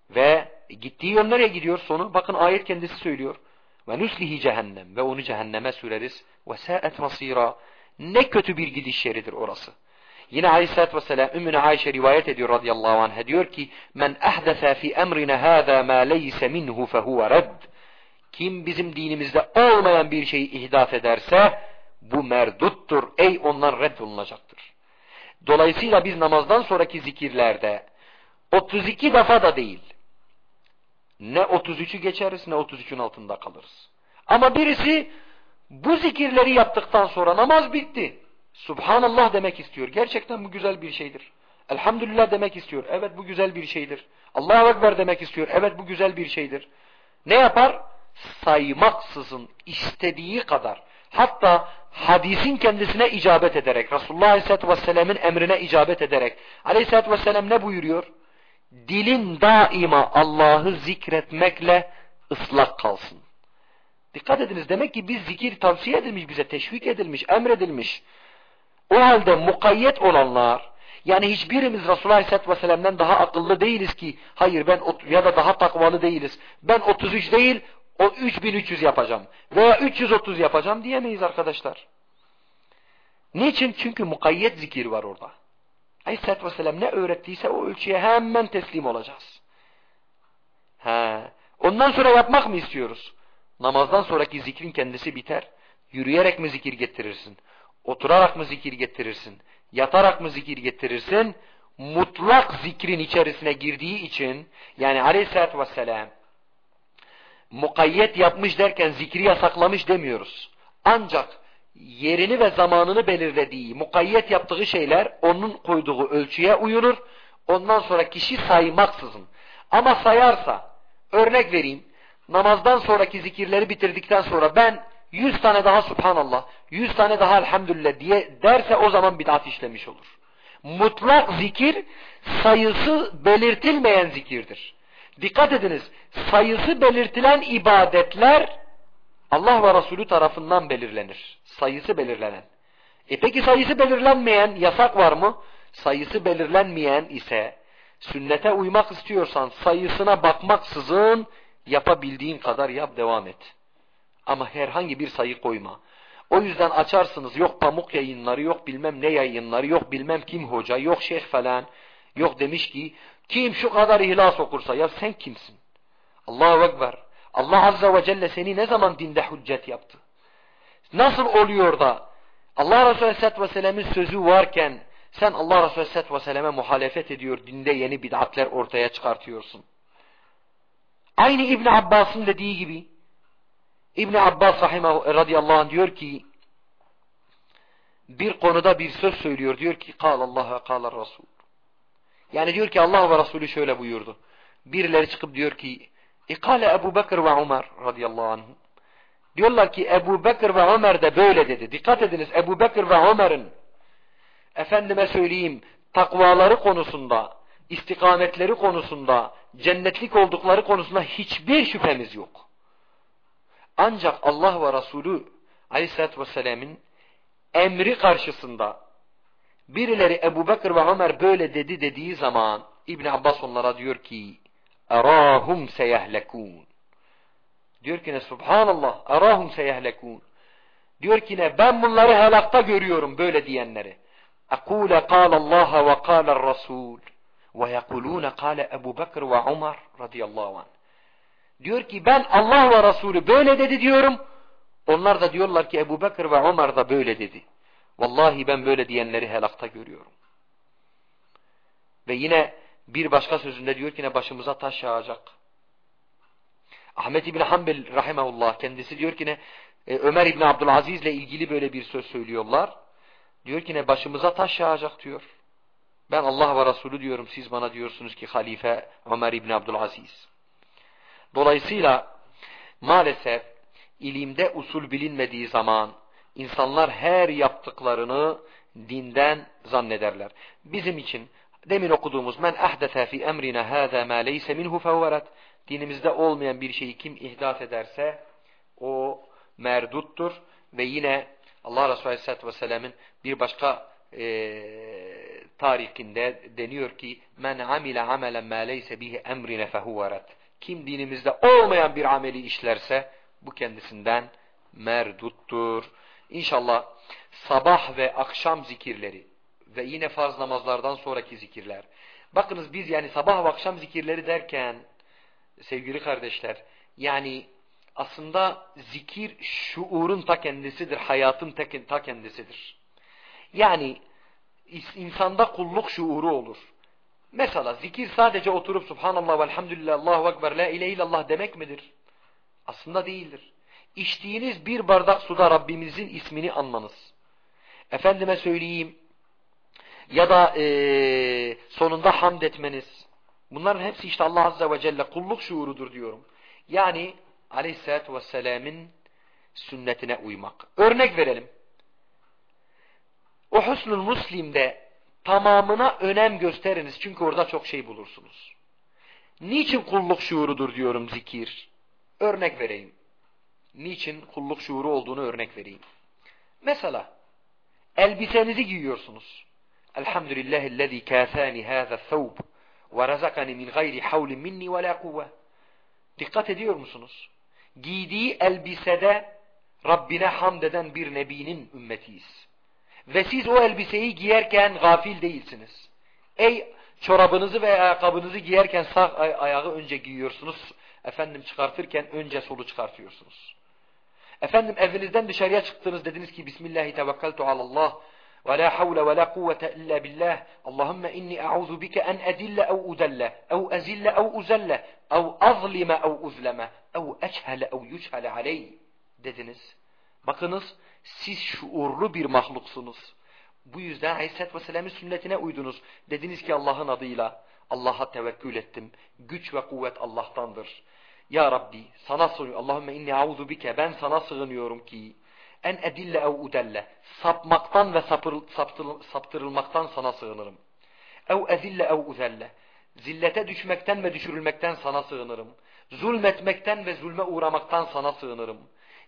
Ve gittiği yol nereye gidiyor sonu? Bakın ayet kendisi söylüyor. Ve nuslihi cehennem ve onu cehenneme süreriz. Ve sa'et masira. Ne kötü bir gidiş yeridir orası. Yine Aleyhisselatü Vesselam Ümmüne Ayşe rivayet ediyor radıyallahu anh diyor ki men ahdefe fi emrine hâzâ mâ leyse minhu fehuve redd. Kim bizim dinimizde olmayan bir şeyi ihdat ederse bu merduttur. Ey ondan reddolunacaktır. Dolayısıyla biz namazdan sonraki zikirlerde 32 defa da değil. Ne 33'ü geçeriz ne 33'ün altında kalırız. Ama birisi bu zikirleri yaptıktan sonra namaz bitti. Subhanallah demek istiyor. Gerçekten bu güzel bir şeydir. Elhamdülillah demek istiyor. Evet bu güzel bir şeydir. Allahu Ekber demek istiyor. Evet bu güzel bir şeydir. Ne yapar? Saymaksızın istediği kadar. Hatta hadisin kendisine icabet ederek, Resulullah Aleyhisselatü Vesselam'ın emrine icabet ederek, Aleyhisselatü Vesselam ne buyuruyor? Dilin daima Allah'ı zikretmekle ıslak kalsın. Dikkat ediniz demek ki biz zikir tavsiye edilmiş bize, teşvik edilmiş, emredilmiş. O halde mukayyet olanlar, yani hiçbirimiz Resulullah Aleyhisselatü Vesselam'dan daha akıllı değiliz ki, hayır ben ya da daha takvalı değiliz. Ben 33 değil, o 3300 yapacağım veya 330 yapacağım diyemeyiz arkadaşlar. Niçin? Çünkü mukayyet zikir var orada. Aleyhisselatü Vesselam ne öğrettiyse o ölçüye hemen teslim olacağız. He. Ondan sonra yapmak mı istiyoruz? Namazdan sonraki zikrin kendisi biter. Yürüyerek mi zikir getirirsin? Oturarak mı zikir getirirsin? Yatarak mı zikir getirirsin? Mutlak zikrin içerisine girdiği için yani aleyhissalatü vesselam mukayyet yapmış derken zikri yasaklamış demiyoruz. Ancak yerini ve zamanını belirlediği, mukayyet yaptığı şeyler onun koyduğu ölçüye uyulur. Ondan sonra kişi saymaksızın. Ama sayarsa, örnek vereyim, namazdan sonraki zikirleri bitirdikten sonra ben yüz tane daha Subhanallah, yüz tane daha Elhamdülillah diye derse o zaman bid'at işlemiş olur. Mutlak zikir sayısı belirtilmeyen zikirdir. Dikkat ediniz, sayısı belirtilen ibadetler Allah ve Resulü tarafından belirlenir. Sayısı belirlenen. E peki sayısı belirlenmeyen yasak var mı? Sayısı belirlenmeyen ise sünnete uymak istiyorsan sayısına bakmaksızın yapabildiğin kadar yap devam et. Ama herhangi bir sayı koyma. O yüzden açarsınız yok pamuk yayınları, yok bilmem ne yayınları, yok bilmem kim hoca, yok şeyh falan. Yok demiş ki kim şu kadar ihlas okursa ya sen kimsin? Allahu Ekber. Allah Azze ve Celle seni ne zaman dinde hüccet yaptı? Nasıl oluyor da Allah Resulü Aleyhisselatü Vesselam'ın sözü varken sen Allah Resulü Aleyhisselatü Vesselam'a muhalefet ediyor, dinde yeni bid'atler ortaya çıkartıyorsun. Aynı İbn Abbas'ın dediği gibi İbn Abbas rahimahu radıyallahu anh diyor ki bir konuda bir söz söylüyor. Diyor ki kal Allah ve kal Resul. Yani diyor ki Allah ve Resulü şöyle buyurdu. Birileri çıkıp diyor ki İkale Ebu Bekir ve Ömer radıyallahu anh. Diyorlar ki Ebu Bekir ve Ömer de böyle dedi. Dikkat ediniz Ebu Bekir ve Ömer'in efendime söyleyeyim takvaları konusunda, istikametleri konusunda, cennetlik oldukları konusunda hiçbir şüphemiz yok. Ancak Allah ve Resulü aleyhissalatü vesselam'ın emri karşısında birileri Ebu Bekir ve Ömer böyle dedi dediği zaman İbn Abbas onlara diyor ki arahum seyehlekun diyor ki ne subhanallah arahum seyehlekun diyor ki ne ben bunları helakta görüyorum böyle diyenleri ekule kâlallaha ve kâler rasul ve yekulûne kâle Ebu Bekir ve Ömer radıyallahu anh diyor ki ben Allah ve Resulü böyle dedi diyorum onlar da diyorlar ki Ebu Bekir ve Ömer da böyle dedi Vallahi ben böyle diyenleri helakta görüyorum. Ve yine bir başka sözünde diyor ki ne başımıza taş yağacak. Ahmet İbni Hanbel rahimahullah kendisi diyor ki ne e, Ömer İbni Abdülaziz ile ilgili böyle bir söz söylüyorlar. Diyor ki ne başımıza taş yağacak diyor. Ben Allah ve Resulü diyorum siz bana diyorsunuz ki halife Ömer İbni Abdülaziz. Dolayısıyla maalesef ilimde usul bilinmediği zaman İnsanlar her yaptıklarını dinden zannederler. Bizim için demin okuduğumuz men ahdefe fi emrina hâzâ mâ leyse minhu dinimizde olmayan bir şeyi kim ihdat ederse o merduttur. Ve yine Allah Resulü Aleyhisselatü Vesselam'ın bir başka e, tarihinde deniyor ki men amile amelen mâ leyse bihi emrine fehuverat kim dinimizde olmayan bir ameli işlerse bu kendisinden merduttur. İnşallah sabah ve akşam zikirleri ve yine farz namazlardan sonraki zikirler. Bakınız biz yani sabah ve akşam zikirleri derken sevgili kardeşler yani aslında zikir şuurun ta kendisidir, hayatın ta kendisidir. Yani insanda kulluk şuuru olur. Mesela zikir sadece oturup Subhanallah ve Elhamdülillah, Allahu Ekber, La ilahe illallah demek midir? Aslında değildir. İçtiğiniz bir bardak suda Rabbimizin ismini anmanız. Efendime söyleyeyim ya da e, sonunda hamd etmeniz. Bunların hepsi işte Allah Azze ve Celle kulluk şuurudur diyorum. Yani Aleyhisselatü Vesselam'ın sünnetine uymak. Örnek verelim. O Husnul Muslim'de tamamına önem gösteriniz. Çünkü orada çok şey bulursunuz. Niçin kulluk şuurudur diyorum zikir? Örnek vereyim. Niçin kulluk şuuru olduğunu örnek vereyim. Mesela elbisenizi giyiyorsunuz. Elhamdülillahillezî kâfâni hâzâ thawb ve razakani min gayri havlin minni ve la kuvve. Dikkat ediyor musunuz? Giydiği elbisede Rabbine hamd eden bir nebinin ümmetiyiz. Ve siz o elbiseyi giyerken gafil değilsiniz. Ey çorabınızı ve ayakkabınızı giyerken sağ ay ayağı önce giyiyorsunuz. Efendim çıkartırken önce solu çıkartıyorsunuz. Efendim evinizden dışarıya çıktınız dediniz ki Bismillahi tevekkaltu alallah ve la havle ve la kuvvete illa billah. Allahümme inni a'udhu bike en edille ev udelle ev ezille ev uzelle ev azlime ev uzleme ev eçhele ev yuçhele aleyh dediniz. Bakınız siz şuurlu bir mahluksunuz. Bu yüzden Aleyhisselatü Vesselam'ın sünnetine uydunuz. Dediniz ki Allah'ın adıyla Allah'a tevekkül ettim. Güç ve kuvvet Allah'tandır. Ya Rabbi sana sığınıyorum. Allahümme inni auzu bike. Ben sana sığınıyorum ki en edille ev udelle. Sapmaktan ve sapır, saptır, saptırılmaktan sana sığınırım. Ev ezille ev uzelle. Zillete düşmekten ve düşürülmekten sana sığınırım. Zulmetmekten ve zulme uğramaktan sana sığınırım.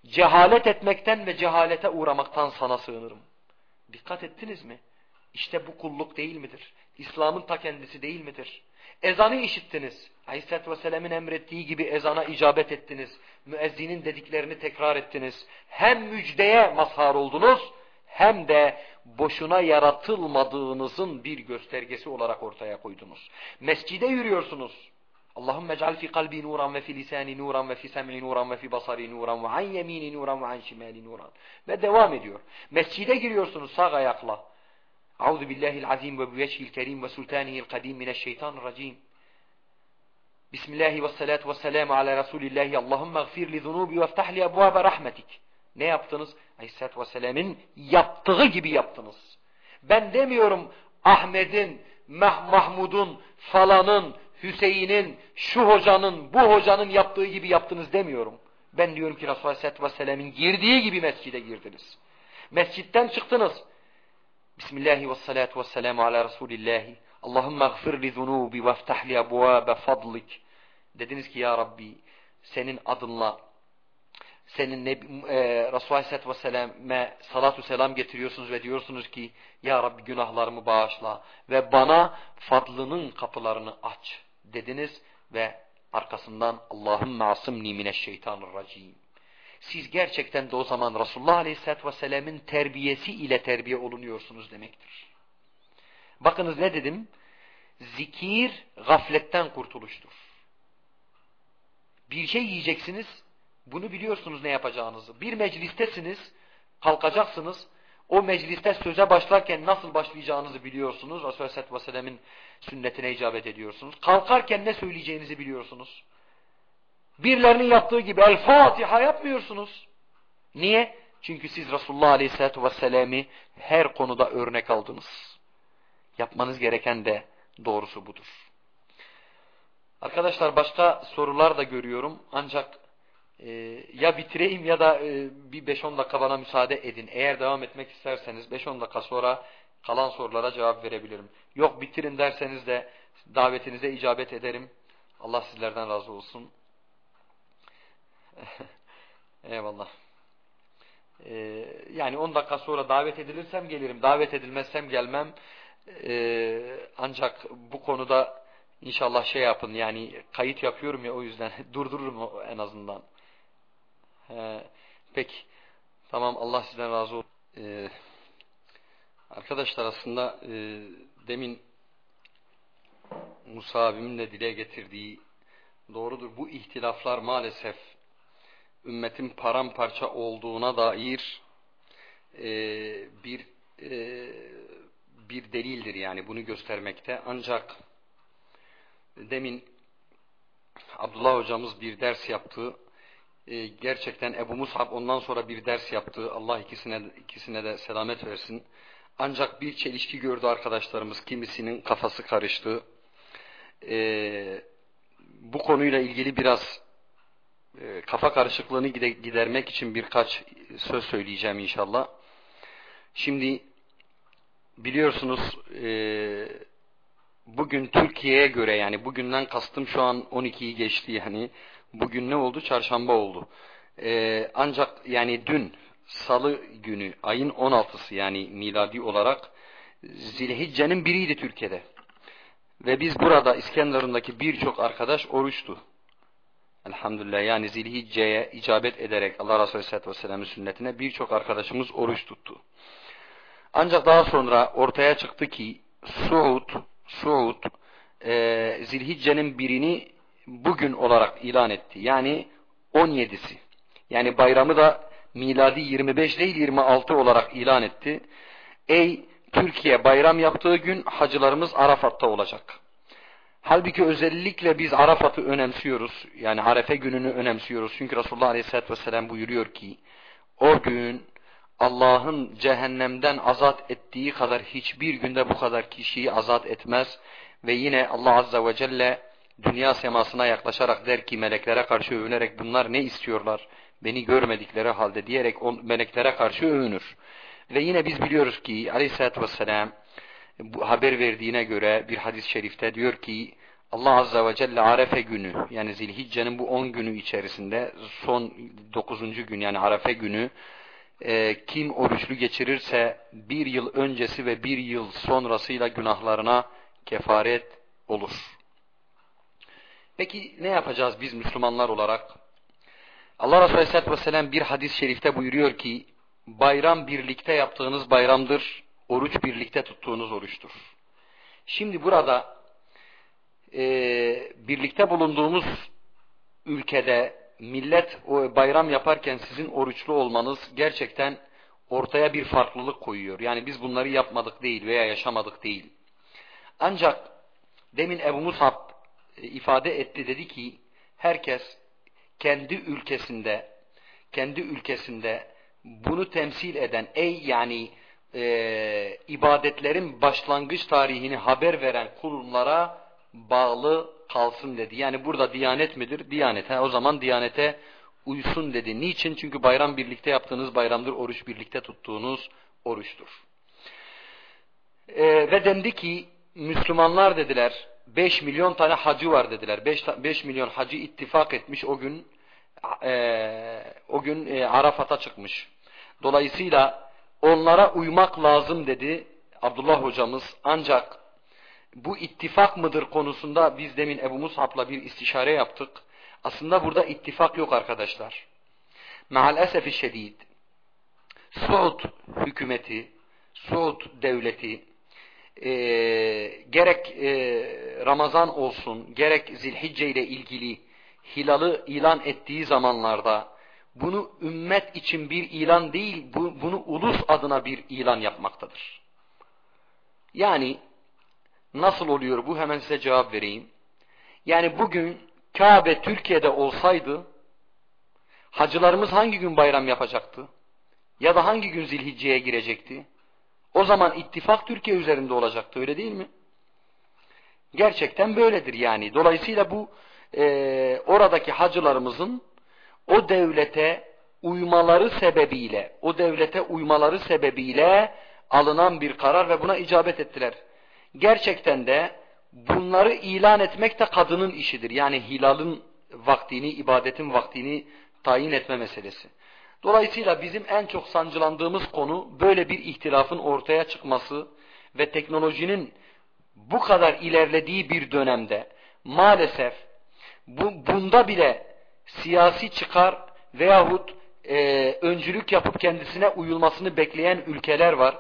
Cehalet etmekten ve cehalete uğramaktan sana sığınırım. Dikkat ettiniz mi? İşte bu kulluk değil midir? İslam'ın ta kendisi değil midir? Ezanı işittiniz. Aleyhisselatü Vesselam'ın emrettiği gibi ezana icabet ettiniz. Müezzinin dediklerini tekrar ettiniz. Hem müjdeye mazhar oldunuz hem de boşuna yaratılmadığınızın bir göstergesi olarak ortaya koydunuz. Mescide yürüyorsunuz. Ec'al fi kalbi nuran ve fi lisani nuran ve fi sem'i nuran ve fi basari nuran ve an yemini nuran ve devam ediyor. Mescide giriyorsunuz sağ ayakla. Auzu billahil azim ve bivecihil kerim ve sultanihil kadim mineşşeytanirracim. Bismillahi ve salatu ve selamu ala Resulillahi. Allahümme gfir li zunubi ve ftah li ebvabe rahmetik. Ne yaptınız? Aleyhisselatü Vesselam'ın yaptığı gibi yaptınız. Ben demiyorum Ahmet'in, Mah Mahmud'un, falanın, Hüseyin'in, şu hocanın, bu hocanın yaptığı gibi yaptınız demiyorum. Ben diyorum ki Resulullah Aleyhisselatü Vesselam'ın girdiği gibi mescide girdiniz. Mescitten çıktınız. Bismillahi ve salatu ve selamu ala Resulillahi. Allahümme gfir li zunubi ve ftah li ebvabe fadlik. Dediniz ki ya Rabbi senin adınla senin Nebi, e, Resulullah Aleyhisselatü Vesselam'e salatu selam getiriyorsunuz ve diyorsunuz ki Ya Rabbi günahlarımı bağışla ve bana fadlının kapılarını aç dediniz ve arkasından Allahümme asımni mineşşeytanirracim. Siz gerçekten de o zaman Resulullah Aleyhisselatü Vesselam'ın terbiyesi ile terbiye olunuyorsunuz demektir. Bakınız ne dedim? Zikir gafletten kurtuluştur. Bir şey yiyeceksiniz, bunu biliyorsunuz ne yapacağınızı. Bir meclistesiniz, kalkacaksınız, o mecliste söze başlarken nasıl başlayacağınızı biliyorsunuz. Resulullah Aleyhisselatü Vesselam'ın sünnetine icabet ediyorsunuz. Kalkarken ne söyleyeceğinizi biliyorsunuz. Birilerinin yaptığı gibi El Fatiha yapmıyorsunuz. Niye? Çünkü siz Resulullah Aleyhisselatü Vesselam'ı her konuda örnek aldınız. Yapmanız gereken de doğrusu budur. Arkadaşlar başka sorular da görüyorum. Ancak e, ya bitireyim ya da e, bir 5-10 dakika bana müsaade edin. Eğer devam etmek isterseniz 5-10 dakika sonra kalan sorulara cevap verebilirim. Yok bitirin derseniz de davetinize icabet ederim. Allah sizlerden razı olsun. Eyvallah. Ee, yani 10 dakika sonra davet edilirsem gelirim. Davet edilmezsem gelmem. Ee, ancak bu konuda inşallah şey yapın yani kayıt yapıyorum ya o yüzden durdururum en azından. Ee, peki. Tamam Allah sizden razı olsun. Ee, Arkadaşlar aslında e, demin Musa abimin de dile getirdiği doğrudur. Bu ihtilaflar maalesef ümmetin paramparça olduğuna dair e, bir e, bir delildir yani bunu göstermekte. Ancak demin Abdullah hocamız bir ders yaptı. E, gerçekten Ebu Musab ondan sonra bir ders yaptı. Allah ikisine ikisine de selamet versin. Ancak bir çelişki gördü arkadaşlarımız. Kimisinin kafası karıştı. E, bu konuyla ilgili biraz e, kafa karışıklığını gidermek için birkaç söz söyleyeceğim inşallah. Şimdi biliyorsunuz e, bugün Türkiye'ye göre yani bugünden kastım şu an 12'yi geçti yani bugün ne oldu? Çarşamba oldu. E, ancak yani dün salı günü ayın 16'sı yani miladi olarak Zilhicce'nin biriydi Türkiye'de. Ve biz burada İskenderun'daki birçok arkadaş oruçtu. Elhamdülillah yani Zilhicce'ye icabet ederek Allah Resulü Aleyhisselatü Vesselam'ın sünnetine birçok arkadaşımız oruç tuttu. Ancak daha sonra ortaya çıktı ki Suud, Suud e, Zilhicce'nin birini bugün olarak ilan etti. Yani 17'si. Yani bayramı da miladi 25 değil 26 olarak ilan etti. Ey Türkiye bayram yaptığı gün hacılarımız Arafat'ta olacak. Halbuki özellikle biz Arafat'ı önemsiyoruz. Yani Arefe gününü önemsiyoruz. Çünkü Resulullah Aleyhisselatü Vesselam buyuruyor ki o gün Allah'ın cehennemden azat ettiği kadar hiçbir günde bu kadar kişiyi azat etmez. Ve yine Allah Azze ve Celle dünya semasına yaklaşarak der ki meleklere karşı övünerek bunlar ne istiyorlar? Beni görmedikleri halde diyerek on, meleklere karşı övünür. Ve yine biz biliyoruz ki Aleyhisselatü Vesselam bu haber verdiğine göre bir hadis-i şerifte diyor ki Allah Azze ve Celle Arefe günü yani Zilhicce'nin bu 10 günü içerisinde son 9. gün yani Arefe günü e, kim oruçlu geçirirse bir yıl öncesi ve bir yıl sonrasıyla günahlarına kefaret olur. Peki ne yapacağız biz Müslümanlar olarak? Allah Resulü Aleyhisselatü Vesselam bir hadis-i şerifte buyuruyor ki bayram birlikte yaptığınız bayramdır, oruç birlikte tuttuğunuz oruçtur. Şimdi burada e, birlikte bulunduğumuz ülkede millet bayram yaparken sizin oruçlu olmanız gerçekten ortaya bir farklılık koyuyor. Yani biz bunları yapmadık değil veya yaşamadık değil. Ancak demin Ebu Musab ifade etti dedi ki herkes kendi ülkesinde kendi ülkesinde bunu temsil eden ey yani e, ibadetlerin başlangıç tarihini haber veren kurumlara bağlı kalsın dedi. Yani burada diyanet midir? Diyanet. Ha, o zaman diyanete uysun dedi. Niçin? Çünkü bayram birlikte yaptığınız bayramdır, oruç birlikte tuttuğunuz oruçtur. Ee, ve dendi ki Müslümanlar dediler 5 milyon tane hacı var dediler. 5, 5 milyon hacı ittifak etmiş o gün e, o gün e, Arafat'a çıkmış. Dolayısıyla onlara uymak lazım dedi Abdullah hocamız. Ancak bu ittifak mıdır konusunda biz demin Ebu Musab'la bir istişare yaptık. Aslında burada ittifak yok arkadaşlar. Meal esefi şedid. Suud hükümeti, Suud devleti e, gerek e, Ramazan olsun, gerek Zilhicce ile ilgili hilalı ilan ettiği zamanlarda bunu ümmet için bir ilan değil, bu, bunu ulus adına bir ilan yapmaktadır. Yani Nasıl oluyor bu? Hemen size cevap vereyim. Yani bugün Kabe Türkiye'de olsaydı hacılarımız hangi gün bayram yapacaktı? Ya da hangi gün zilhicce'ye girecekti? O zaman ittifak Türkiye üzerinde olacaktı öyle değil mi? Gerçekten böyledir yani. Dolayısıyla bu e, oradaki hacılarımızın o devlete uymaları sebebiyle, o devlete uymaları sebebiyle alınan bir karar ve buna icabet ettiler gerçekten de bunları ilan etmek de kadının işidir. Yani hilalın vaktini, ibadetin vaktini tayin etme meselesi. Dolayısıyla bizim en çok sancılandığımız konu böyle bir ihtilafın ortaya çıkması ve teknolojinin bu kadar ilerlediği bir dönemde maalesef bu, bunda bile siyasi çıkar veyahut e, öncülük yapıp kendisine uyulmasını bekleyen ülkeler var.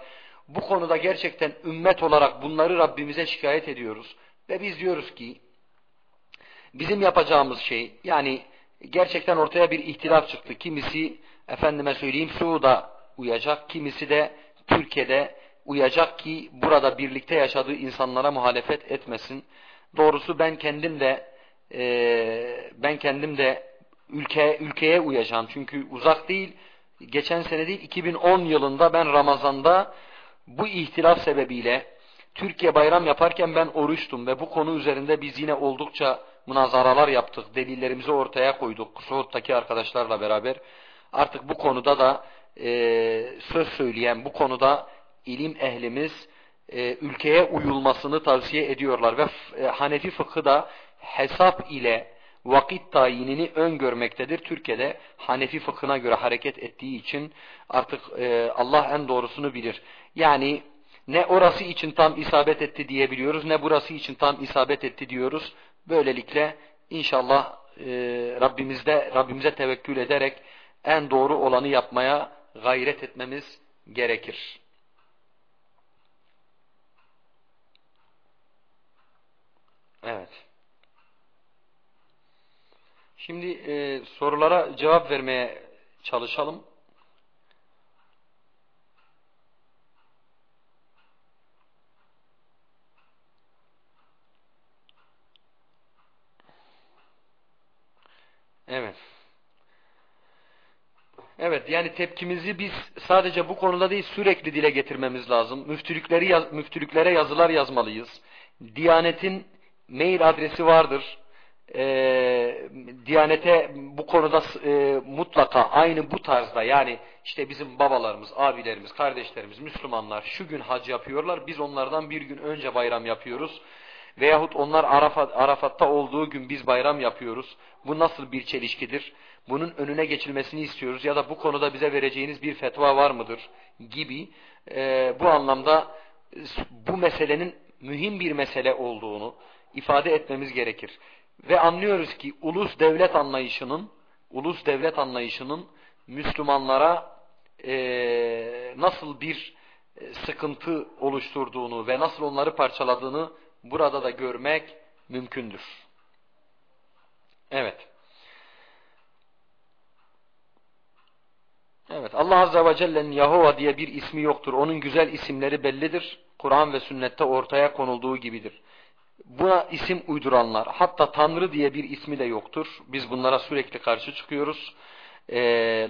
Bu konuda gerçekten ümmet olarak bunları Rabbimize şikayet ediyoruz. Ve biz diyoruz ki bizim yapacağımız şey yani gerçekten ortaya bir ihtilaf çıktı. Kimisi efendime söyleyeyim Suud'a uyacak, kimisi de Türkiye'de uyacak ki burada birlikte yaşadığı insanlara muhalefet etmesin. Doğrusu ben kendim de e, ben kendim de ülke ülkeye uyacağım. Çünkü uzak değil. Geçen sene değil 2010 yılında ben Ramazan'da bu ihtilaf sebebiyle Türkiye bayram yaparken ben oruçtum ve bu konu üzerinde biz yine oldukça münazaralar yaptık. Delillerimizi ortaya koyduk Suud'daki arkadaşlarla beraber. Artık bu konuda da e, söz söyleyen, bu konuda ilim ehlimiz e, ülkeye uyulmasını tavsiye ediyorlar. Ve e, Hanefi fıkhı da hesap ile vakit tayinini öngörmektedir. Türkiye'de Hanefi fıkhına göre hareket ettiği için artık e, Allah en doğrusunu bilir. Yani ne orası için tam isabet etti diyebiliyoruz ne burası için tam isabet etti diyoruz. Böylelikle inşallah e, Rabbimizde Rabbimize tevekkül ederek en doğru olanı yapmaya gayret etmemiz gerekir. Evet. Şimdi e, sorulara cevap vermeye çalışalım. Evet. Evet yani tepkimizi biz sadece bu konuda değil sürekli dile getirmemiz lazım. Müftülükleri yaz, müftülüklere yazılar yazmalıyız. Diyanetin mail adresi vardır. Ee, Diyanete bu konuda e, mutlaka aynı bu tarzda yani işte bizim babalarımız, abilerimiz, kardeşlerimiz, Müslümanlar şu gün hac yapıyorlar. Biz onlardan bir gün önce bayram yapıyoruz. Veyahut onlar Arafat, Arafat'ta olduğu gün biz bayram yapıyoruz. Bu nasıl bir çelişkidir? Bunun önüne geçilmesini istiyoruz ya da bu konuda bize vereceğiniz bir fetva var mıdır? Gibi e, bu anlamda bu meselenin mühim bir mesele olduğunu ifade etmemiz gerekir. Ve anlıyoruz ki ulus devlet anlayışının ulus devlet anlayışının Müslümanlara e, nasıl bir sıkıntı oluşturduğunu ve nasıl onları parçaladığını burada da görmek mümkündür. Evet. Evet Allah Azze ve Celle'nin Yahova diye bir ismi yoktur. Onun güzel isimleri bellidir. Kur'an ve sünnette ortaya konulduğu gibidir. Buna isim uyduranlar, hatta Tanrı diye bir ismi de yoktur. Biz bunlara sürekli karşı çıkıyoruz. E,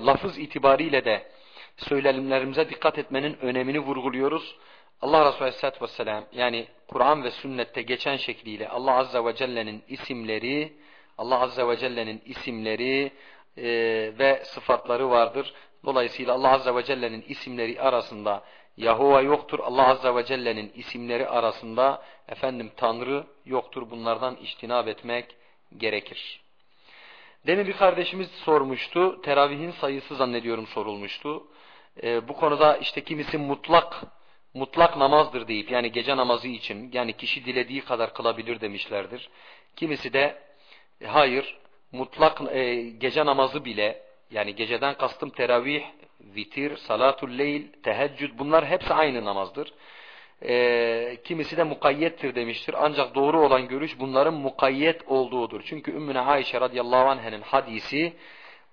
lafız itibariyle de söylenimlerimize dikkat etmenin önemini vurguluyoruz. Allah Resulü Aleyhisselatü Vesselam yani Kur'an ve sünnette geçen şekliyle Allah Azze ve Celle'nin isimleri, Allah Azze ve Celle'nin isimleri e, ve sıfatları vardır. Dolayısıyla Allah Azze ve Celle'nin isimleri arasında Yahova yoktur. Allah Azze ve Celle'nin isimleri arasında efendim Tanrı yoktur. Bunlardan iştinab etmek gerekir. Demin bir kardeşimiz sormuştu. Teravihin sayısı zannediyorum sorulmuştu. Ee, bu konuda işte kimisi mutlak mutlak namazdır deyip yani gece namazı için yani kişi dilediği kadar kılabilir demişlerdir. Kimisi de hayır mutlak e, gece namazı bile yani geceden kastım teravih, vitir, salatul leyl, teheccüd bunlar hepsi aynı namazdır. Ee, kimisi de mukayyettir demiştir. Ancak doğru olan görüş bunların mukayyet olduğudur. Çünkü Ümmüne Ayşe radıyallahu anh'ın hadisi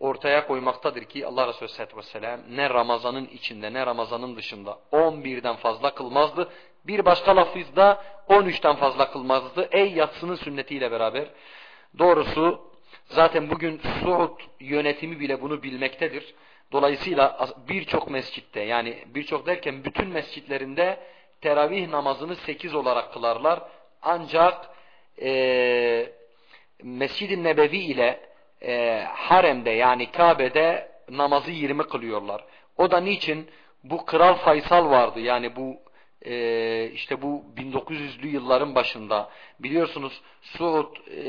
ortaya koymaktadır ki Allah Resulü sallallahu aleyhi ve sellem ne Ramazan'ın içinde ne Ramazan'ın dışında 11'den fazla kılmazdı. Bir başka lafızda 13'ten fazla kılmazdı. Ey yatsının sünnetiyle beraber. Doğrusu Zaten bugün Suud yönetimi bile bunu bilmektedir. Dolayısıyla birçok mescitte yani birçok derken bütün mescitlerinde teravih namazını 8 olarak kılarlar. Ancak e, Mescid-i Nebevi ile e, haremde yani Kabe'de namazı 20 kılıyorlar. O da niçin? Bu Kral Faysal vardı yani bu e, işte bu 1900'lü yılların başında biliyorsunuz Suud e,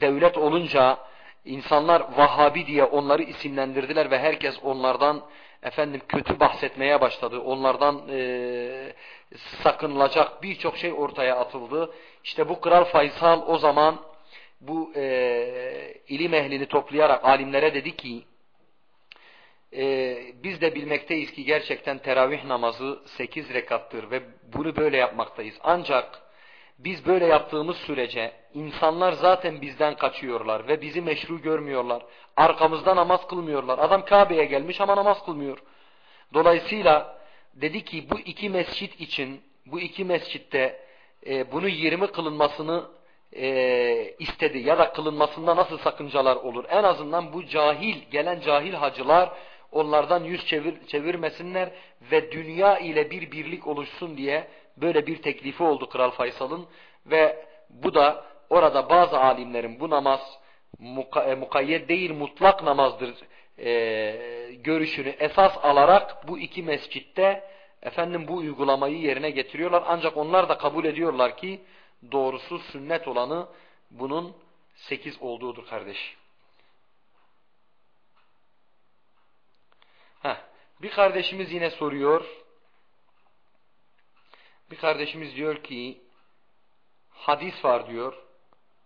devlet olunca insanlar Vahhabi diye onları isimlendirdiler ve herkes onlardan efendim kötü bahsetmeye başladı. Onlardan e, sakınılacak birçok şey ortaya atıldı. İşte bu Kral Faysal o zaman bu e, ilim ehlini toplayarak alimlere dedi ki e, biz de bilmekteyiz ki gerçekten teravih namazı 8 rekattır ve bunu böyle yapmaktayız. Ancak biz böyle yaptığımız sürece insanlar zaten bizden kaçıyorlar ve bizi meşru görmüyorlar. Arkamızda namaz kılmıyorlar. Adam Kabe'ye gelmiş ama namaz kılmıyor. Dolayısıyla dedi ki bu iki mescit için, bu iki mescitte e, bunu 20 kılınmasını e, istedi ya da kılınmasında nasıl sakıncalar olur? En azından bu cahil, gelen cahil hacılar onlardan yüz çevir, çevirmesinler ve dünya ile bir birlik oluşsun diye böyle bir teklifi oldu Kral Faysal'ın ve bu da orada bazı alimlerin bu namaz muka, e, mukayyet değil mutlak namazdır e, görüşünü esas alarak bu iki mescitte efendim bu uygulamayı yerine getiriyorlar. Ancak onlar da kabul ediyorlar ki doğrusu sünnet olanı bunun sekiz olduğudur kardeş. Heh, bir kardeşimiz yine soruyor. Bir kardeşimiz diyor ki hadis var diyor.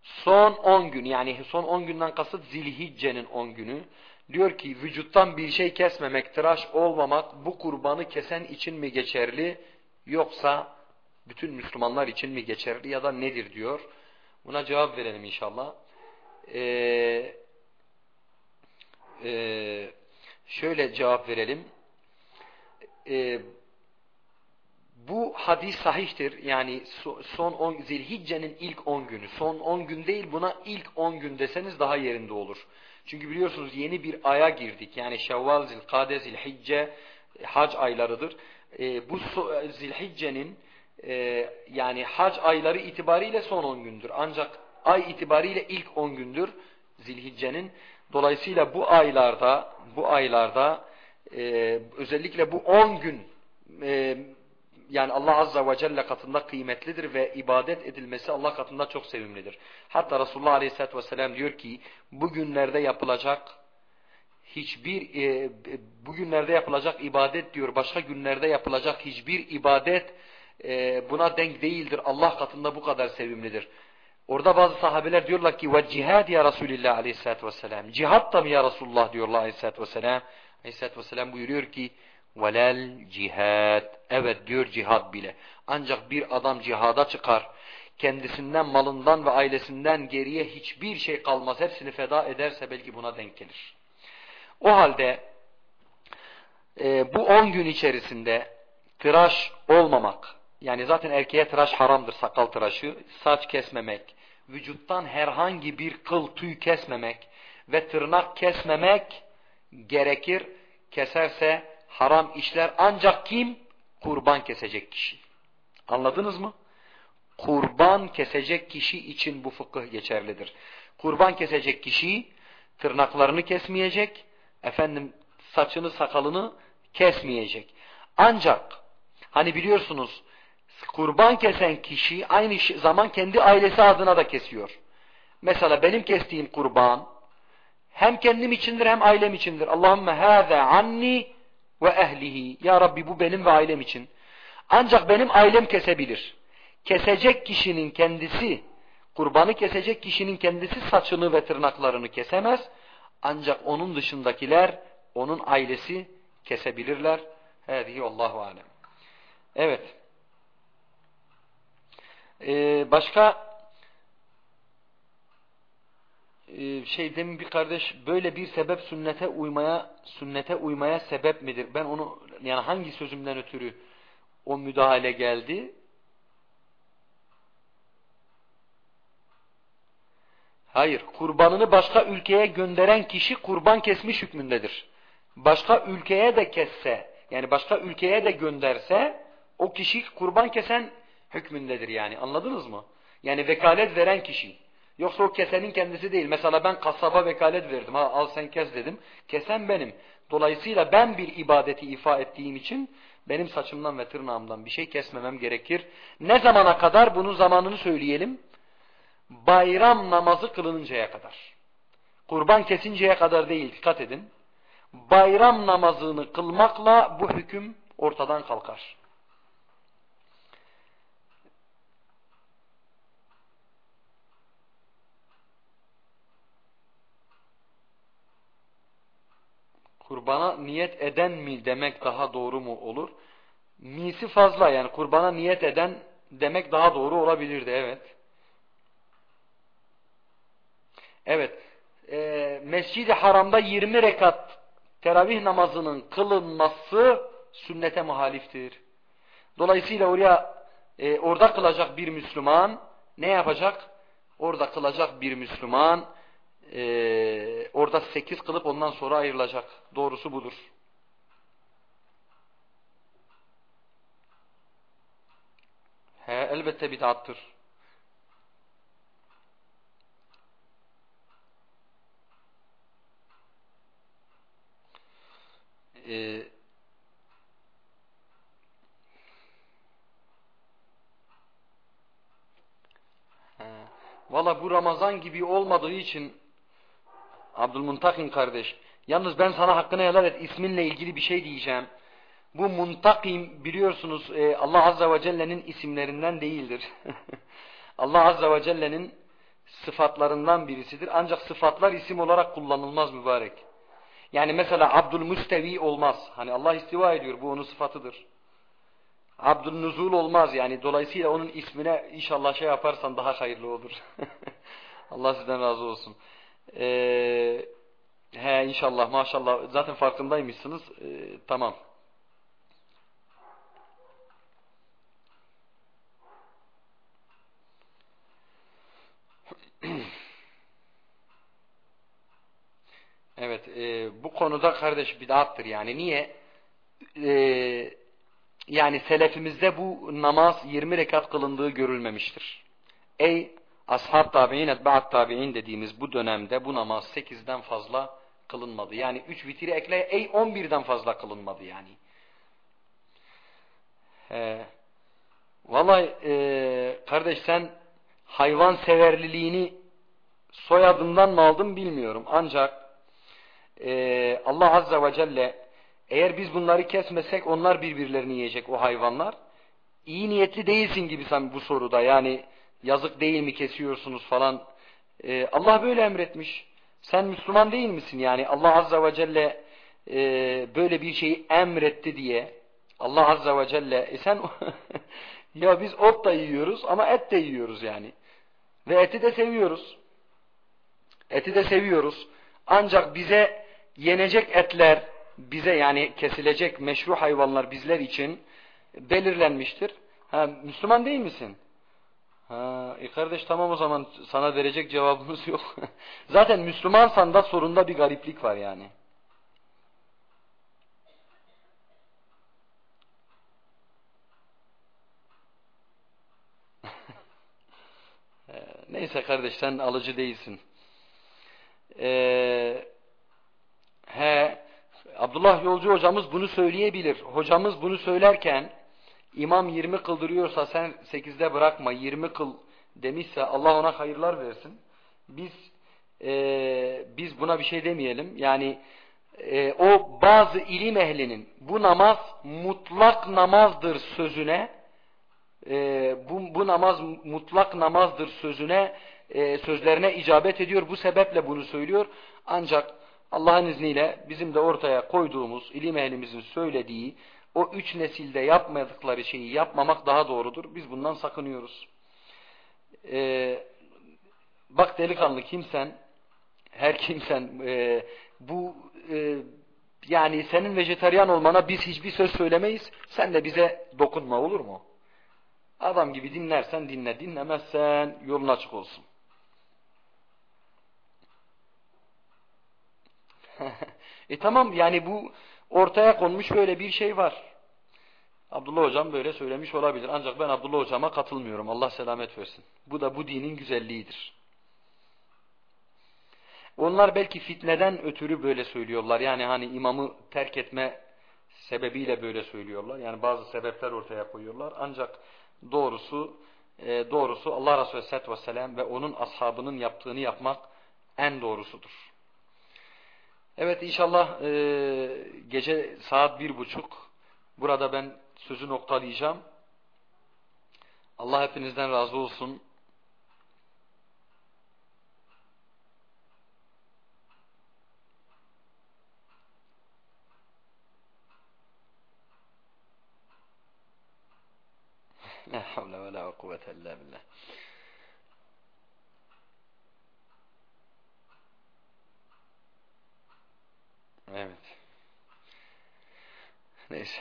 Son 10 gün yani son 10 günden kasıt Zilhicce'nin 10 günü. Diyor ki vücuttan bir şey kesmemek, tıraş olmamak bu kurbanı kesen için mi geçerli yoksa bütün Müslümanlar için mi geçerli ya da nedir diyor. Buna cevap verelim inşallah. Ee, e, şöyle cevap verelim. Ee, bu hadis sahihtir. Yani son 10 Zilhicce'nin ilk 10 günü. Son 10 gün değil buna ilk 10 gün deseniz daha yerinde olur. Çünkü biliyorsunuz yeni bir aya girdik. Yani Şevval, Zilkade, Zilhicce hac aylarıdır. E, bu Zilhicce'nin e, yani hac ayları itibariyle son 10 gündür. Ancak ay itibariyle ilk 10 gündür Zilhicce'nin. Dolayısıyla bu aylarda bu aylarda e, özellikle bu 10 gün e, yani Allah Azza ve Celle katında kıymetlidir ve ibadet edilmesi Allah katında çok sevimlidir. Hatta Resulullah Aleyhisselatü Vesselam diyor ki bugünlerde yapılacak hiçbir e, bugünlerde yapılacak ibadet diyor başka günlerde yapılacak hiçbir ibadet e, buna denk değildir. Allah katında bu kadar sevimlidir. Orada bazı sahabeler diyorlar ki ve cihad ya Resulullah Aleyhisselatü Vesselam cihat da mı ya Resulullah diyorlar Aleyhisselatü Vesselam. Aleyhisselatü Vesselam buyuruyor ki velel cihad. Evet diyor cihad bile. Ancak bir adam cihada çıkar. Kendisinden, malından ve ailesinden geriye hiçbir şey kalmaz. Hepsini feda ederse belki buna denk gelir. O halde e, bu on gün içerisinde tıraş olmamak, yani zaten erkeğe tıraş haramdır sakal tıraşı, saç kesmemek, vücuttan herhangi bir kıl tüy kesmemek ve tırnak kesmemek gerekir. Keserse haram işler ancak kim? Kurban kesecek kişi. Anladınız mı? Kurban kesecek kişi için bu fıkıh geçerlidir. Kurban kesecek kişi tırnaklarını kesmeyecek, efendim saçını sakalını kesmeyecek. Ancak hani biliyorsunuz kurban kesen kişi aynı zaman kendi ailesi adına da kesiyor. Mesela benim kestiğim kurban hem kendim içindir hem ailem içindir. Allahümme hâze anni ve ehlihi. Ya Rabbi bu benim ve ailem için. Ancak benim ailem kesebilir. Kesecek kişinin kendisi, kurbanı kesecek kişinin kendisi saçını ve tırnaklarını kesemez. Ancak onun dışındakiler, onun ailesi kesebilirler. Hâzihi Allahu alem. Evet. Ee, başka e, şey demin bir kardeş böyle bir sebep sünnete uymaya sünnete uymaya sebep midir? Ben onu yani hangi sözümden ötürü o müdahale geldi? Hayır, kurbanını başka ülkeye gönderen kişi kurban kesmiş hükmündedir. Başka ülkeye de kesse, yani başka ülkeye de gönderse o kişi kurban kesen hükmündedir yani. Anladınız mı? Yani vekalet veren kişi. Yoksa o kesenin kendisi değil. Mesela ben kasaba vekalet verdim. Ha, al sen kes dedim. Kesen benim. Dolayısıyla ben bir ibadeti ifa ettiğim için benim saçımdan ve tırnağımdan bir şey kesmemem gerekir. Ne zamana kadar? Bunun zamanını söyleyelim. Bayram namazı kılınıncaya kadar. Kurban kesinceye kadar değil. Dikkat edin. Bayram namazını kılmakla bu hüküm ortadan kalkar. Kurbana niyet eden mi demek daha doğru mu olur? Misi fazla yani kurbana niyet eden demek daha doğru olabilirdi evet. Evet. E, Mescid-i Haram'da 20 rekat teravih namazının kılınması sünnete muhaliftir. Dolayısıyla oraya e, orada kılacak bir Müslüman ne yapacak? Orada kılacak bir Müslüman e, orada sekiz kılıp ondan sonra ayrılacak. Doğrusu budur. He, elbette bid'attır. Ee, Valla bu Ramazan gibi olmadığı için Abdülmuntakin kardeş yalnız ben sana hakkını helal et isminle ilgili bir şey diyeceğim. Bu muntakim biliyorsunuz e, Allah Azze ve Celle'nin isimlerinden değildir. Allah Azze ve Celle'nin sıfatlarından birisidir. Ancak sıfatlar isim olarak kullanılmaz mübarek. Yani mesela Abdülmüstevi olmaz. Hani Allah istiva ediyor bu onun sıfatıdır. Abdülnuzul olmaz yani. Dolayısıyla onun ismine inşallah şey yaparsan daha hayırlı olur. Allah sizden razı olsun. Ee, he inşallah maşallah zaten farkındaymışsınız. Ee, tamam. evet e, bu konuda kardeş bid'attır yani. Niye? Eee yani selefimizde bu namaz 20 rekat kılındığı görülmemiştir. Ey ashab tabi'in, etba'at tabi'in dediğimiz bu dönemde bu namaz 8'den fazla kılınmadı. Yani 3 vitiri ekle, ey 11'den fazla kılınmadı yani. Ee, vallahi e, kardeş sen hayvan severliliğini soyadından mı aldın bilmiyorum. Ancak e, Allah Azze ve Celle eğer biz bunları kesmesek onlar birbirlerini yiyecek o hayvanlar. İyi niyetli değilsin gibi sen bu soruda yani yazık değil mi kesiyorsunuz falan. Ee, Allah böyle emretmiş. Sen Müslüman değil misin yani Allah Azze ve Celle e, böyle bir şeyi emretti diye Allah Azze ve Celle e sen ya biz ot da yiyoruz ama et de yiyoruz yani. Ve eti de seviyoruz. Eti de seviyoruz. Ancak bize yenecek etler, bize yani kesilecek meşru hayvanlar bizler için belirlenmiştir. Ha, Müslüman değil misin? Ha, e kardeş tamam o zaman sana verecek cevabımız yok. Zaten Müslümansan da sorunda bir gariplik var yani. E, neyse kardeş sen alıcı değilsin. Ee, he, Abdullah Yolcu hocamız bunu söyleyebilir. Hocamız bunu söylerken imam 20 kıldırıyorsa sen 8'de bırakma 20 kıl demişse Allah ona hayırlar versin. Biz e, biz buna bir şey demeyelim. Yani e, o bazı ilim ehlinin bu namaz mutlak namazdır sözüne e, bu, bu namaz mutlak namazdır sözüne e, sözlerine icabet ediyor. Bu sebeple bunu söylüyor. Ancak Allah'ın izniyle bizim de ortaya koyduğumuz, ilim ehlimizin söylediği o üç nesilde yapmadıkları şeyi yapmamak daha doğrudur. Biz bundan sakınıyoruz. Ee, bak delikanlı kimsen, her kimsen e, bu e, yani senin vejetaryen olmana biz hiçbir söz söylemeyiz. Sen de bize dokunma olur mu? Adam gibi dinlersen dinle, dinlemezsen yolun açık olsun. e tamam yani bu ortaya konmuş böyle bir şey var. Abdullah hocam böyle söylemiş olabilir. Ancak ben Abdullah hocama katılmıyorum. Allah selamet versin. Bu da bu dinin güzelliğidir. Onlar belki fitneden ötürü böyle söylüyorlar. Yani hani imamı terk etme sebebiyle böyle söylüyorlar. Yani bazı sebepler ortaya koyuyorlar. Ancak doğrusu e, doğrusu Allah Resulü Aleyhisselatü Vesselam ve onun ashabının yaptığını yapmak en doğrusudur. Evet inşallah e, gece saat bir buçuk. Burada ben sözü noktalayacağım. Allah hepinizden razı olsun. La havle ve la kuvvete illa billah. Evet. Neyse.